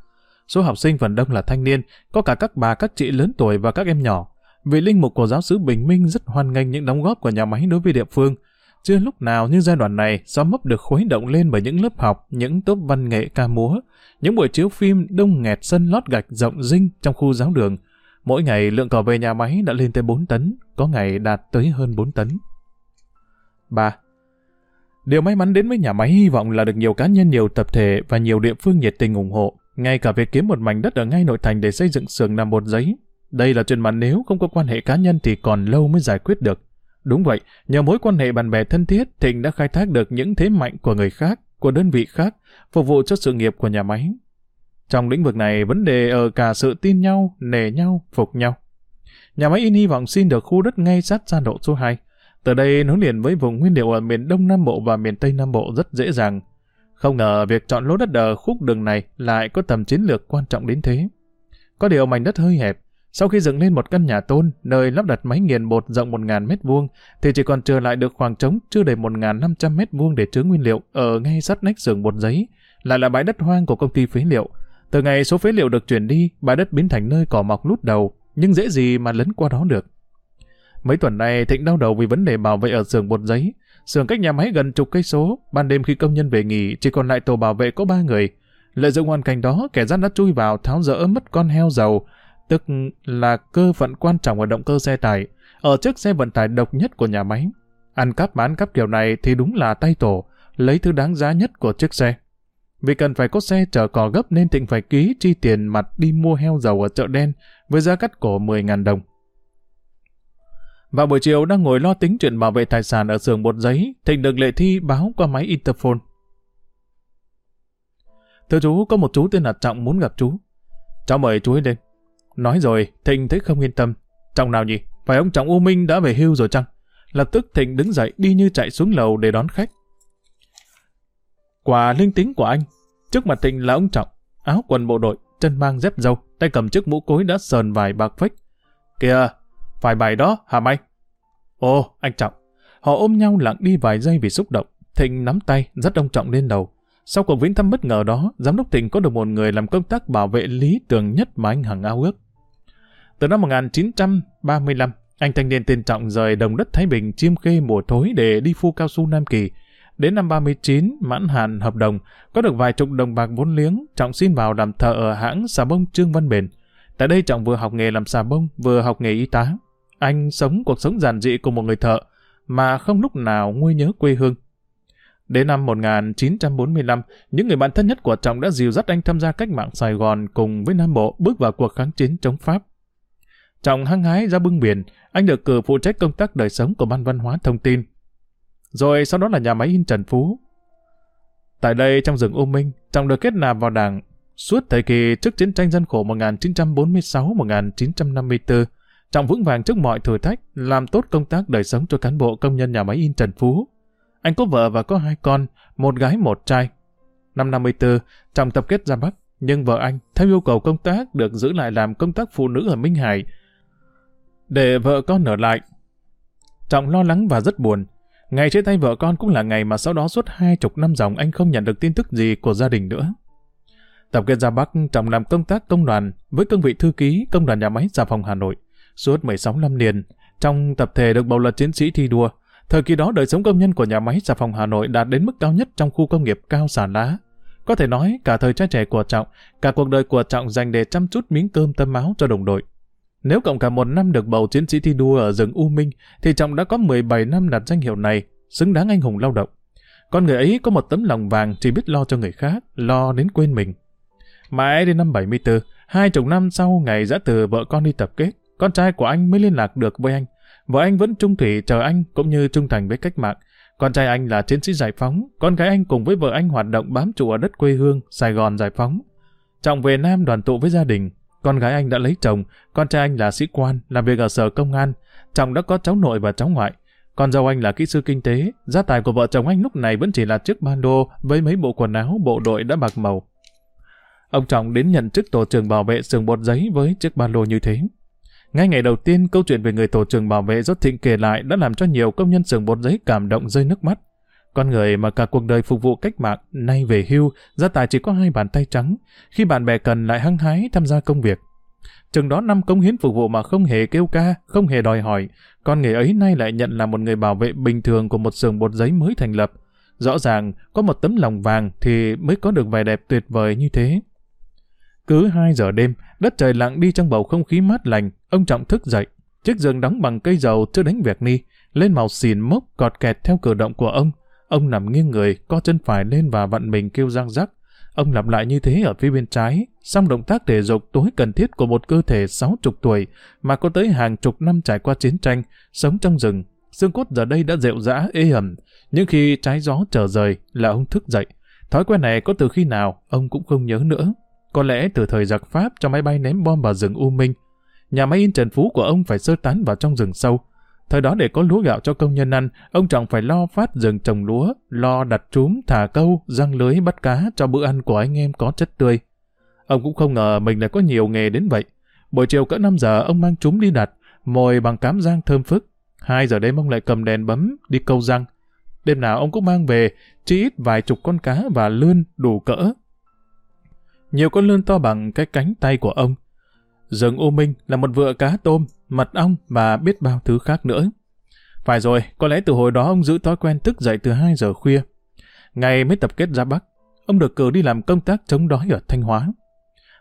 Số học sinh phần đông là thanh niên, có cả các bà các chị lớn tuổi và các em nhỏ. Vị linh mục của giáo sứ Bình Minh rất hoan nghênh những đóng góp của nhà máy đối với địa phương. Chưa lúc nào như giai đoạn này, xóa mấp được khuấy động lên bởi những lớp học, những tốp văn nghệ ca múa, những buổi chiếu phim đông nghẹt sân lót gạch rộng rinh trong khu giáo đường, Mỗi ngày lượng cỏ về nhà máy đã lên tới 4 tấn, có ngày đạt tới hơn 4 tấn. 3. Điều may mắn đến với nhà máy hy vọng là được nhiều cá nhân, nhiều tập thể và nhiều địa phương nhiệt tình ủng hộ, ngay cả việc kiếm một mảnh đất ở ngay nội thành để xây dựng xưởng làm bột giấy. Đây là chuyện mà nếu không có quan hệ cá nhân thì còn lâu mới giải quyết được. Đúng vậy, nhờ mối quan hệ bạn bè thân thiết, Thịnh đã khai thác được những thế mạnh của người khác, của đơn vị khác, phục vụ cho sự nghiệp của nhà máy. Trong lĩnh vực này, vấn đề ở cả sự tin nhau, nề nhau, phục nhau. Nhà máy in hy vọng xin được khu đất ngay sát xa độ số 2. Từ đây nối liền với vùng nguyên liệu ở miền Đông Nam Bộ và miền Tây Nam Bộ rất dễ dàng. Không ngờ việc chọn lô đất ở khúc đường này lại có tầm chiến lược quan trọng đến thế. Có điều mảnh đất hơi hẹp, sau khi dựng lên một căn nhà tôn, nơi lắp đặt máy nghiền bột rộng 1.000 mét vuông, thì chỉ còn trở lại được khoảng trống chưa đầy 1.500 mét vuông để chứa nguyên liệu ở ngay sát nách xưởng bột giấy, lại là bãi đất hoang của công ty phế liệu. Từ ngày số phế liệu được chuyển đi, bãi đất biến thành nơi cỏ mọc lút đầu, nhưng dễ gì mà lấn qua đó được. Mấy tuần này Thịnh đau đầu vì vấn đề bảo vệ ở xưởng bột giấy. Xưởng cách nhà máy gần chục cây số, ban đêm khi công nhân về nghỉ chỉ còn lại tổ bảo vệ có ba người. Lợi dụng hoàn cảnh đó, kẻ gian đã chui vào tháo rỡ mất con heo dầu, tức là cơ phận quan trọng ở động cơ xe tải, ở chiếc xe vận tải độc nhất của nhà máy. Ăn cắp bán cắp kiểu này thì đúng là tay tổ, lấy thứ đáng giá nhất của chiếc xe. Vì cần phải có xe chở cò gấp nên Thịnh phải ký chi tiền mặt đi mua heo dầu ở chợ đen với giá cắt cổ 10.000 đồng. Vào buổi chiều đang ngồi lo tính chuyện bảo vệ tài sản ở xưởng bột giấy, Thịnh được Lệ Thi báo qua máy interphone. Thưa chú, có một chú tên là Trọng muốn gặp chú. Cháu mời chú ấy lên. Nói rồi, Thịnh thấy không yên tâm. Trọng nào nhỉ? Phải ông Trọng U Minh đã về hưu rồi chăng? Lập tức Thịnh đứng dậy đi như chạy xuống lầu để đón khách. Quả linh tính của anh. Trước mặt Thịnh là ông Trọng, áo quần bộ đội, chân mang dép dâu, tay cầm chiếc mũ cối đã sờn vài bạc phách. Kìa, phải bài đó hả mày? Ồ, anh Trọng. Họ ôm nhau lặng đi vài giây vì xúc động. Thịnh nắm tay, dắt ông Trọng lên đầu. Sau cuộc viếng thăm bất ngờ đó, giám đốc Thịnh có được một người làm công tác bảo vệ lý tưởng nhất mà anh hằng ao ước. Từ năm 1935, anh thanh niên tên Trọng rời đồng đất Thái Bình chiêm khê mùa thối để đi phu cao su Nam Kỳ. Đến năm 39, mãn hạn hợp đồng, có được vài chục đồng bạc vốn liếng, Trọng xin vào làm thợ ở hãng xà bông Trương Văn Bền. Tại đây Trọng vừa học nghề làm xà bông, vừa học nghề y tá. Anh sống cuộc sống giản dị của một người thợ, mà không lúc nào nguôi nhớ quê hương. Đến năm 1945, những người bạn thân nhất của Trọng đã dìu dắt anh tham gia cách mạng Sài Gòn cùng với Nam Bộ bước vào cuộc kháng chiến chống Pháp. Trọng hăng hái ra bưng biển, anh được cử phụ trách công tác đời sống của Ban Văn hóa Thông tin. Rồi sau đó là nhà máy in Trần Phú. Tại đây trong rừng U Minh, Trọng được kết nạp vào đảng suốt thời kỳ trước chiến tranh dân khổ 1946-1954. Trọng vững vàng trước mọi thử thách, làm tốt công tác đời sống cho cán bộ công nhân nhà máy in Trần Phú. Anh có vợ và có hai con, một gái một trai. Năm 54, Trọng tập kết ra Bắc, nhưng vợ anh, theo yêu cầu công tác, được giữ lại làm công tác phụ nữ ở Minh Hải. Để vợ con ở lại. Trọng lo lắng và rất buồn. Ngày chia tay vợ con cũng là ngày mà sau đó suốt hai chục năm dòng anh không nhận được tin tức gì của gia đình nữa. Tập kết ra Bắc, Trọng làm công tác công đoàn với cương vị thư ký công đoàn nhà máy xà phòng Hà Nội. Suốt 16 năm liền, trong tập thể được bầu là chiến sĩ thi đua, thời kỳ đó đời sống công nhân của nhà máy xà phòng Hà Nội đạt đến mức cao nhất trong khu công nghiệp cao sản lá. Có thể nói, cả thời trai trẻ của Trọng, cả cuộc đời của Trọng dành để chăm chút miếng cơm tâm máu cho đồng đội. Nếu cộng cả một năm được bầu chiến sĩ thi đua ở rừng U Minh, thì Trọng đã có 17 năm đạt danh hiệu này, xứng đáng anh hùng lao động. Con người ấy có một tấm lòng vàng chỉ biết lo cho người khác, lo đến quên mình. Mãi đến năm 74, hai chục năm sau ngày giã từ vợ con đi tập kết, con trai của anh mới liên lạc được với anh. Vợ anh vẫn trung thủy chờ anh cũng như trung thành với cách mạng. Con trai anh là chiến sĩ giải phóng, con gái anh cùng với vợ anh hoạt động bám trụ ở đất quê hương, Sài Gòn giải phóng. Trọng về Nam đoàn tụ với gia đình, con gái anh đã lấy chồng, con trai anh là sĩ quan, làm việc ở sở công an. chồng đã có cháu nội và cháu ngoại. Con dâu anh là kỹ sư kinh tế, gia tài của vợ chồng anh lúc này vẫn chỉ là chiếc ba lô với mấy bộ quần áo bộ đội đã bạc màu. Ông Trọng đến nhận chức tổ trưởng bảo vệ sườn bột giấy với chiếc ba lô như thế. Ngay ngày đầu tiên, câu chuyện về người tổ trưởng bảo vệ rất thịnh kể lại đã làm cho nhiều công nhân sườn bột giấy cảm động rơi nước mắt. Con người mà cả cuộc đời phục vụ cách mạng, nay về hưu, gia tài chỉ có hai bàn tay trắng, khi bạn bè cần lại hăng hái tham gia công việc. Chừng đó năm công hiến phục vụ mà không hề kêu ca, không hề đòi hỏi, con người ấy nay lại nhận là một người bảo vệ bình thường của một sườn bột giấy mới thành lập. Rõ ràng, có một tấm lòng vàng thì mới có được vẻ đẹp tuyệt vời như thế. Cứ 2 giờ đêm, đất trời lặng đi trong bầu không khí mát lành, ông Trọng thức dậy. Chiếc giường đóng bằng cây dầu chưa đánh việc ni, lên màu xìn mốc cọt kẹt theo cử động của ông. Ông nằm nghiêng người, co chân phải lên và vặn mình kêu răng rắc. Ông lặp lại như thế ở phía bên trái, xong động tác thể dục tối cần thiết của một cơ thể sáu chục tuổi mà có tới hàng chục năm trải qua chiến tranh, sống trong rừng. Xương cốt giờ đây đã rệu rã, ê ẩm, nhưng khi trái gió trở rời là ông thức dậy. Thói quen này có từ khi nào, ông cũng không nhớ nữa. Có lẽ từ thời giặc Pháp cho máy bay ném bom vào rừng U Minh. Nhà máy in Trần Phú của ông phải sơ tán vào trong rừng sâu. Thời đó để có lúa gạo cho công nhân ăn, ông Trọng phải lo phát rừng trồng lúa, lo đặt trúm, thả câu, răng lưới bắt cá cho bữa ăn của anh em có chất tươi. Ông cũng không ngờ mình lại có nhiều nghề đến vậy. Buổi chiều cỡ 5 giờ ông mang trúm đi đặt, mồi bằng cám rang thơm phức. 2 giờ đêm ông lại cầm đèn bấm, đi câu răng. Đêm nào ông cũng mang về, chỉ ít vài chục con cá và lươn đủ cỡ. Nhiều con lươn to bằng cái cánh tay của ông. Rừng U Minh là một vựa cá tôm, mật ong và biết bao thứ khác nữa. Phải rồi, có lẽ từ hồi đó ông giữ thói quen thức dậy từ 2 giờ khuya. Ngày mới tập kết ra Bắc, ông được cử đi làm công tác chống đói ở Thanh Hóa.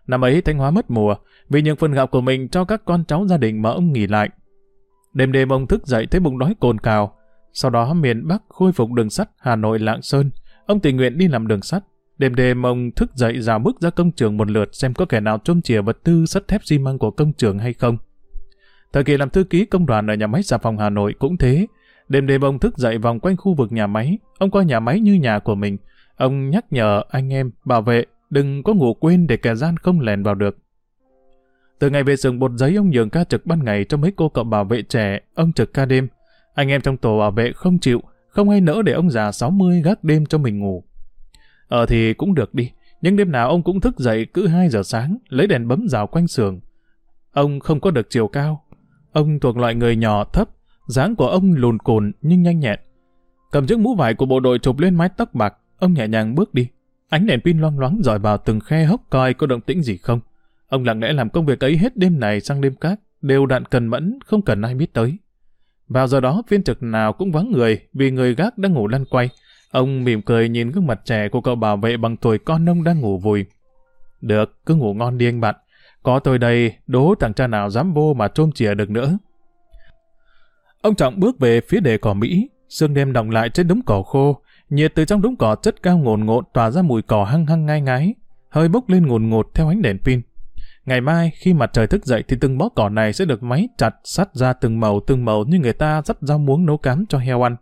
Năm ấy Thanh Hóa mất mùa, vì những phần gạo của mình cho các con cháu gia đình mà ông nghỉ lại. Đêm đêm ông thức dậy thấy bụng đói cồn cào. Sau đó miền Bắc khôi phục đường sắt Hà Nội Lạng Sơn. Ông tình nguyện đi làm đường sắt. Đêm đêm ông thức dậy rào bước ra công trường một lượt xem có kẻ nào trông chìa vật tư sắt thép xi măng của công trường hay không. Thời kỳ làm thư ký công đoàn ở nhà máy xà phòng Hà Nội cũng thế. Đêm đêm ông thức dậy vòng quanh khu vực nhà máy. Ông coi nhà máy như nhà của mình. Ông nhắc nhở anh em, bảo vệ, đừng có ngủ quên để kẻ gian không lèn vào được. Từ ngày về sườn bột giấy ông nhường ca trực ban ngày cho mấy cô cậu bảo vệ trẻ, ông trực ca đêm. Anh em trong tổ bảo vệ không chịu, không hay nỡ để ông già 60 gác đêm cho mình ngủ. Ờ thì cũng được đi, nhưng đêm nào ông cũng thức dậy cứ 2 giờ sáng, lấy đèn bấm rào quanh sườn Ông không có được chiều cao. Ông thuộc loại người nhỏ thấp, dáng của ông lùn cồn nhưng nhanh nhẹn. Cầm chiếc mũ vải của bộ đội chụp lên mái tóc bạc, ông nhẹ nhàng bước đi. Ánh đèn pin loang loáng dọi vào từng khe hốc coi có động tĩnh gì không. Ông lặng lẽ làm công việc ấy hết đêm này sang đêm khác, đều đặn cần mẫn, không cần ai biết tới. Vào giờ đó phiên trực nào cũng vắng người vì người gác đang ngủ lăn quay. Ông mỉm cười nhìn gương mặt trẻ của cậu bảo vệ bằng tuổi con ông đang ngủ vùi. Được, cứ ngủ ngon đi anh bạn. Có tôi đây, đố thằng cha nào dám vô mà trôm chìa được nữa. Ông Trọng bước về phía đề cỏ Mỹ, sương đêm đọng lại trên đống cỏ khô, nhiệt từ trong đống cỏ chất cao ngồn ngộn tỏa ra mùi cỏ hăng hăng ngai ngái, hơi bốc lên ngồn ngột theo ánh đèn pin. Ngày mai, khi mặt trời thức dậy thì từng bó cỏ này sẽ được máy chặt sắt ra từng màu từng màu như người ta dắt rau muống nấu cám cho heo ăn.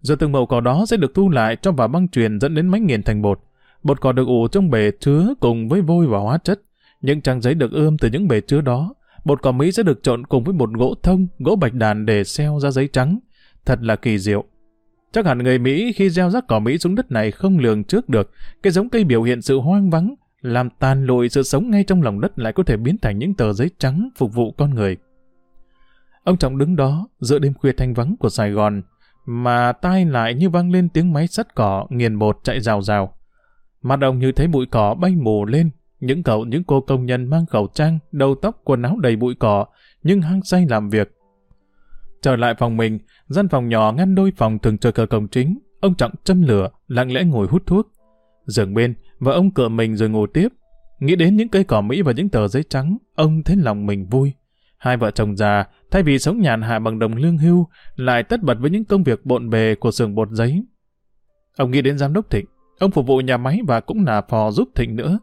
Rồi từng màu cỏ đó sẽ được thu lại cho vào băng truyền dẫn đến máy nghiền thành bột. Bột cỏ được ủ trong bể chứa cùng với vôi và hóa chất. Những trang giấy được ươm từ những bể chứa đó. Bột cỏ Mỹ sẽ được trộn cùng với bột gỗ thông, gỗ bạch đàn để xeo ra giấy trắng. Thật là kỳ diệu. Chắc hẳn người Mỹ khi gieo rắc cỏ Mỹ xuống đất này không lường trước được cái giống cây biểu hiện sự hoang vắng, làm tàn lụi sự sống ngay trong lòng đất lại có thể biến thành những tờ giấy trắng phục vụ con người. Ông Trọng đứng đó, giữa đêm khuya thanh vắng của Sài Gòn, mà tai lại như vang lên tiếng máy sắt cỏ nghiền bột chạy rào rào. Mặt ông như thấy bụi cỏ bay mù lên, những cậu những cô công nhân mang khẩu trang, đầu tóc quần áo đầy bụi cỏ, nhưng hăng say làm việc. Trở lại phòng mình, gian phòng nhỏ ngăn đôi phòng thường trực cờ cổng chính, ông Trọng châm lửa, lặng lẽ ngồi hút thuốc. Giường bên, và ông cựa mình rồi ngủ tiếp. Nghĩ đến những cây cỏ Mỹ và những tờ giấy trắng, ông thấy lòng mình vui. Hai vợ chồng già, thay vì sống nhàn hạ bằng đồng lương hưu, lại tất bật với những công việc bộn bề của xưởng bột giấy. Ông nghĩ đến giám đốc Thịnh, ông phục vụ nhà máy và cũng là phò giúp Thịnh nữa.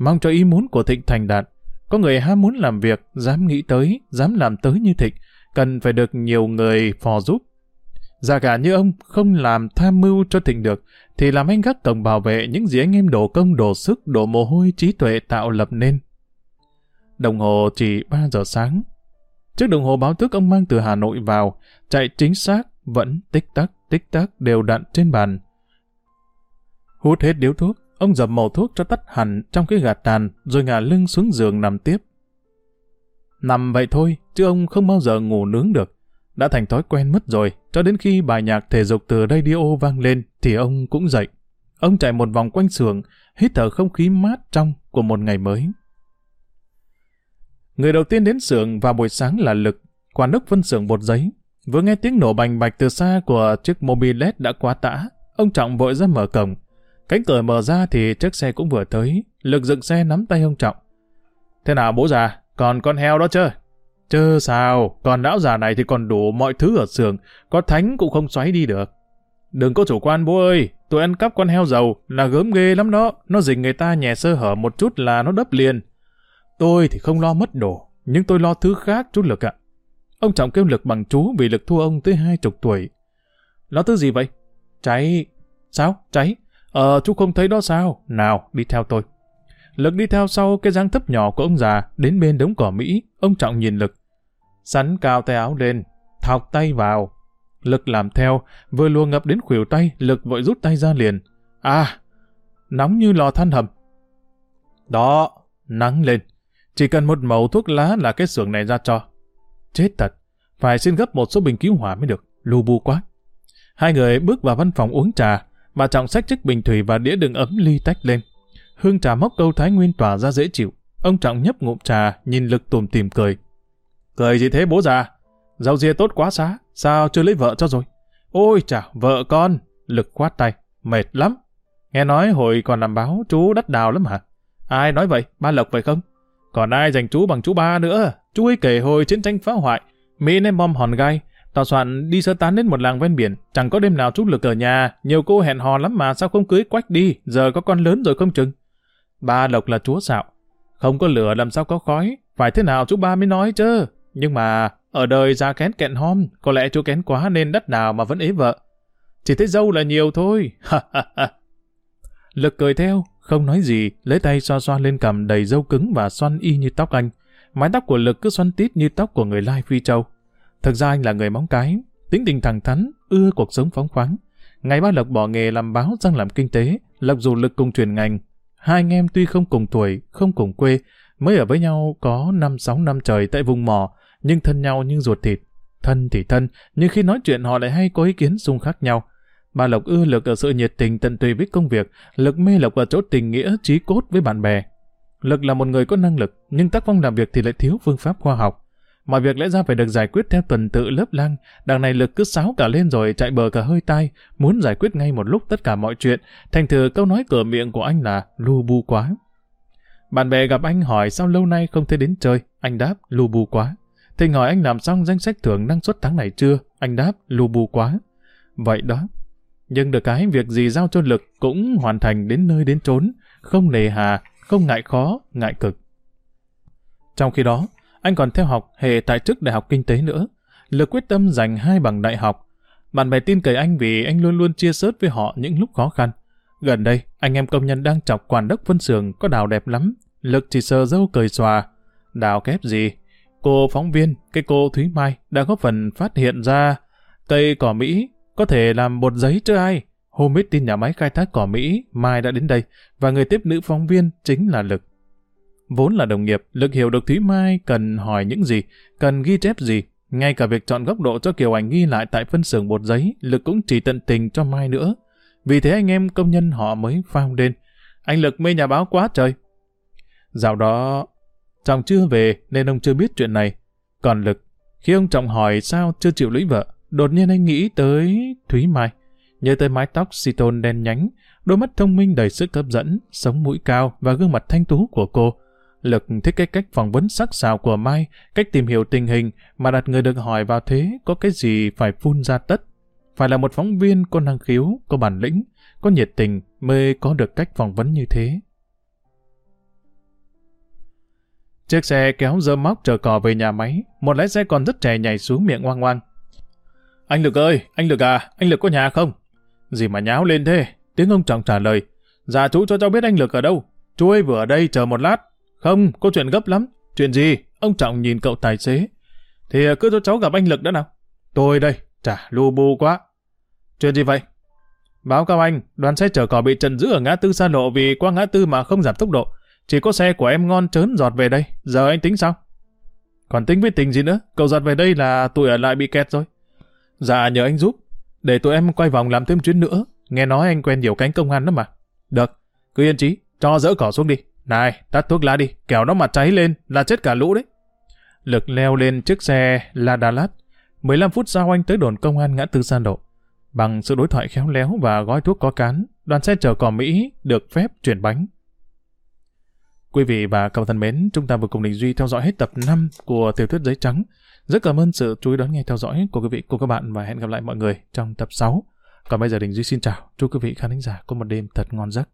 Mong cho ý muốn của Thịnh thành đạt. Có người ham muốn làm việc, dám nghĩ tới, dám làm tới như Thịnh, cần phải được nhiều người phò giúp. Già cả như ông không làm tham mưu cho Thịnh được, thì làm anh gác cổng bảo vệ những gì anh em đổ công đổ sức đổ mồ hôi trí tuệ tạo lập nên. Đồng hồ chỉ 3 giờ sáng. Chiếc đồng hồ báo thức ông mang từ Hà Nội vào, chạy chính xác, vẫn tích tắc, tích tắc đều đặn trên bàn. Hút hết điếu thuốc, ông dập màu thuốc cho tắt hẳn trong cái gạt tàn, rồi ngả lưng xuống giường nằm tiếp. Nằm vậy thôi, chứ ông không bao giờ ngủ nướng được. Đã thành thói quen mất rồi, cho đến khi bài nhạc thể dục từ radio vang lên thì ông cũng dậy. Ông chạy một vòng quanh xưởng, hít thở không khí mát trong của một ngày mới. Người đầu tiên đến xưởng vào buổi sáng là Lực, quản đốc phân xưởng bột giấy. Vừa nghe tiếng nổ bành bạch từ xa của chiếc mobilet đã quá tã, ông Trọng vội ra mở cổng. Cánh cửa mở ra thì chiếc xe cũng vừa tới, Lực dựng xe nắm tay ông Trọng. Thế nào bố già, còn con heo đó chơi Chơ sao, còn lão già này thì còn đủ mọi thứ ở xưởng, có thánh cũng không xoáy đi được. Đừng có chủ quan bố ơi, tôi ăn cắp con heo dầu là gớm ghê lắm đó, nó dình người ta nhẹ sơ hở một chút là nó đấp liền. Tôi thì không lo mất đồ, nhưng tôi lo thứ khác chút lực ạ. Ông Trọng kêu lực bằng chú vì lực thua ông tới hai chục tuổi. Lo thứ gì vậy? Cháy. Sao? Cháy? Ờ, chú không thấy đó sao? Nào, đi theo tôi. Lực đi theo sau cái dáng thấp nhỏ của ông già, đến bên đống cỏ Mỹ, ông Trọng nhìn Lực. Sắn cao tay áo lên, thọc tay vào. Lực làm theo, vừa lùa ngập đến khuỷu tay, Lực vội rút tay ra liền. À, nóng như lò than hầm. Đó, nắng lên. Chỉ cần một mẩu thuốc lá là cái xưởng này ra cho. Chết thật, phải xin gấp một số bình cứu hỏa mới được, lù bu quá. Hai người bước vào văn phòng uống trà, bà Trọng sách chiếc bình thủy và đĩa đựng ấm ly tách lên. Hương trà mốc câu thái nguyên tỏa ra dễ chịu. Ông Trọng nhấp ngụm trà, nhìn lực tùm tìm cười. Cười gì thế bố già? Rau ria tốt quá xá, sao chưa lấy vợ cho rồi? Ôi chà, vợ con, lực khoát tay, mệt lắm. Nghe nói hồi còn làm báo chú đắt đào lắm hả? Ai nói vậy, ba Lộc vậy không? Còn ai giành chú bằng chú ba nữa? Chú ấy kể hồi chiến tranh phá hoại, Mỹ ném bom hòn gai, tòa soạn đi sơ tán đến một làng ven biển, chẳng có đêm nào chú lực ở nhà, nhiều cô hẹn hò lắm mà sao không cưới quách đi, giờ có con lớn rồi không chừng. Ba Lộc là chúa xạo, không có lửa làm sao có khói, phải thế nào chú ba mới nói chứ. Nhưng mà, ở đời ra kén kẹn hom, có lẽ chú kén quá nên đắt nào mà vẫn ế vợ. Chỉ thấy dâu là nhiều thôi. Lực cười theo, không nói gì, lấy tay xoa xoa lên cằm đầy dâu cứng và xoăn y như tóc anh. Mái tóc của Lực cứ xoăn tít như tóc của người Lai Phi Châu. Thực ra anh là người móng cái, tính tình thẳng thắn, ưa cuộc sống phóng khoáng. Ngày ba Lộc bỏ nghề làm báo sang làm kinh tế, Lộc dù Lực cùng truyền ngành. Hai anh em tuy không cùng tuổi, không cùng quê, mới ở với nhau có 5-6 năm trời tại vùng mỏ, nhưng thân nhau như ruột thịt. Thân thì thân, nhưng khi nói chuyện họ lại hay có ý kiến xung khác nhau. Bà Lộc ưa Lực ở sự nhiệt tình tận tụy với công việc, Lực mê Lộc ở chỗ tình nghĩa trí cốt với bạn bè. Lực là một người có năng lực, nhưng tác phong làm việc thì lại thiếu phương pháp khoa học. Mọi việc lẽ ra phải được giải quyết theo tuần tự lớp lang, đằng này Lực cứ sáo cả lên rồi chạy bờ cả hơi tai, muốn giải quyết ngay một lúc tất cả mọi chuyện, thành thử câu nói cửa miệng của anh là lu bu quá. Bạn bè gặp anh hỏi sao lâu nay không thấy đến chơi, anh đáp lu bu quá. Thình hỏi anh làm xong danh sách thưởng năng suất tháng này chưa, anh đáp lu bu quá. Vậy đó, nhưng được cái việc gì giao cho lực cũng hoàn thành đến nơi đến chốn, không nề hà, không ngại khó, ngại cực. Trong khi đó, anh còn theo học hệ tại chức Đại học Kinh tế nữa. Lực quyết tâm giành hai bằng đại học. Bạn bè tin cậy anh vì anh luôn luôn chia sớt với họ những lúc khó khăn. Gần đây, anh em công nhân đang chọc quản đốc phân xưởng có đào đẹp lắm. Lực chỉ sờ dâu cười xòa. Đào kép gì? Cô phóng viên, cái cô Thúy Mai đã góp phần phát hiện ra cây cỏ Mỹ có thể làm bột giấy chứ ai. Hôm biết tin nhà máy khai thác cỏ Mỹ, Mai đã đến đây, và người tiếp nữ phóng viên chính là Lực. Vốn là đồng nghiệp, Lực hiểu được Thúy Mai cần hỏi những gì, cần ghi chép gì. Ngay cả việc chọn góc độ cho Kiều Ảnh ghi lại tại phân xưởng bột giấy, Lực cũng chỉ tận tình cho Mai nữa. Vì thế anh em công nhân họ mới phao lên. Anh Lực mê nhà báo quá trời. Dạo đó, Trọng chưa về nên ông chưa biết chuyện này. Còn Lực, khi ông Trọng hỏi sao chưa chịu lấy vợ, đột nhiên anh nghĩ tới Thúy Mai. Nhớ tới mái tóc xì tôn đen nhánh, đôi mắt thông minh đầy sức hấp dẫn, sống mũi cao và gương mặt thanh tú của cô. Lực thích cái cách phỏng vấn sắc sảo của Mai, cách tìm hiểu tình hình mà đặt người được hỏi vào thế có cái gì phải phun ra tất. Phải là một phóng viên có năng khiếu, có bản lĩnh, có nhiệt tình mới có được cách phỏng vấn như thế. Chiếc xe kéo dơ móc chờ cò về nhà máy, một lái xe còn rất trẻ nhảy xuống miệng oang oang. Anh Lực ơi, anh Lực à, anh Lực có nhà không? Gì mà nháo lên thế? Tiếng ông trọng trả lời. Dạ chú cho cháu biết anh Lực ở đâu. Chú ấy vừa ở đây chờ một lát. Không, có chuyện gấp lắm. Chuyện gì? Ông Trọng nhìn cậu tài xế. Thì ờ, cứ cho cháu gặp anh Lực đã nào. Tôi đây, chả lu bu quá. Chuyện gì vậy? Báo cáo anh, đoàn xe chở cỏ bị trần giữ ở ngã tư xa lộ vì qua ngã tư mà không giảm tốc độ. Chỉ có xe của em ngon trớn giọt về đây. Giờ anh tính sao? Còn tính với tình gì nữa? Cậu giọt về đây là tụi ở lại bị kẹt rồi. Dạ nhờ anh giúp. Để tụi em quay vòng làm thêm chuyến nữa. Nghe nói anh quen nhiều cánh công an đó mà. Được, cứ yên trí, cho dỡ cỏ xuống đi. Này, tắt thuốc lá đi, kẻo nó mà cháy lên là chết cả lũ đấy. Lực leo lên chiếc xe La Đà Lạt. 15 phút sau anh tới đồn công an ngã tư San Độ. Bằng sự đối thoại khéo léo và gói thuốc có cán, đoàn xe chở cỏ Mỹ được phép chuyển bánh. Quý vị và các bạn thân mến, chúng ta vừa cùng Đình Duy theo dõi hết tập 5 của tiểu thuyết Giấy Trắng. Rất cảm ơn sự chú ý đón nghe theo dõi của quý vị, của các bạn và hẹn gặp lại mọi người trong tập 6. Còn bây giờ Đình Duy xin chào. Chúc quý vị khán thính giả có một đêm thật ngon giấc.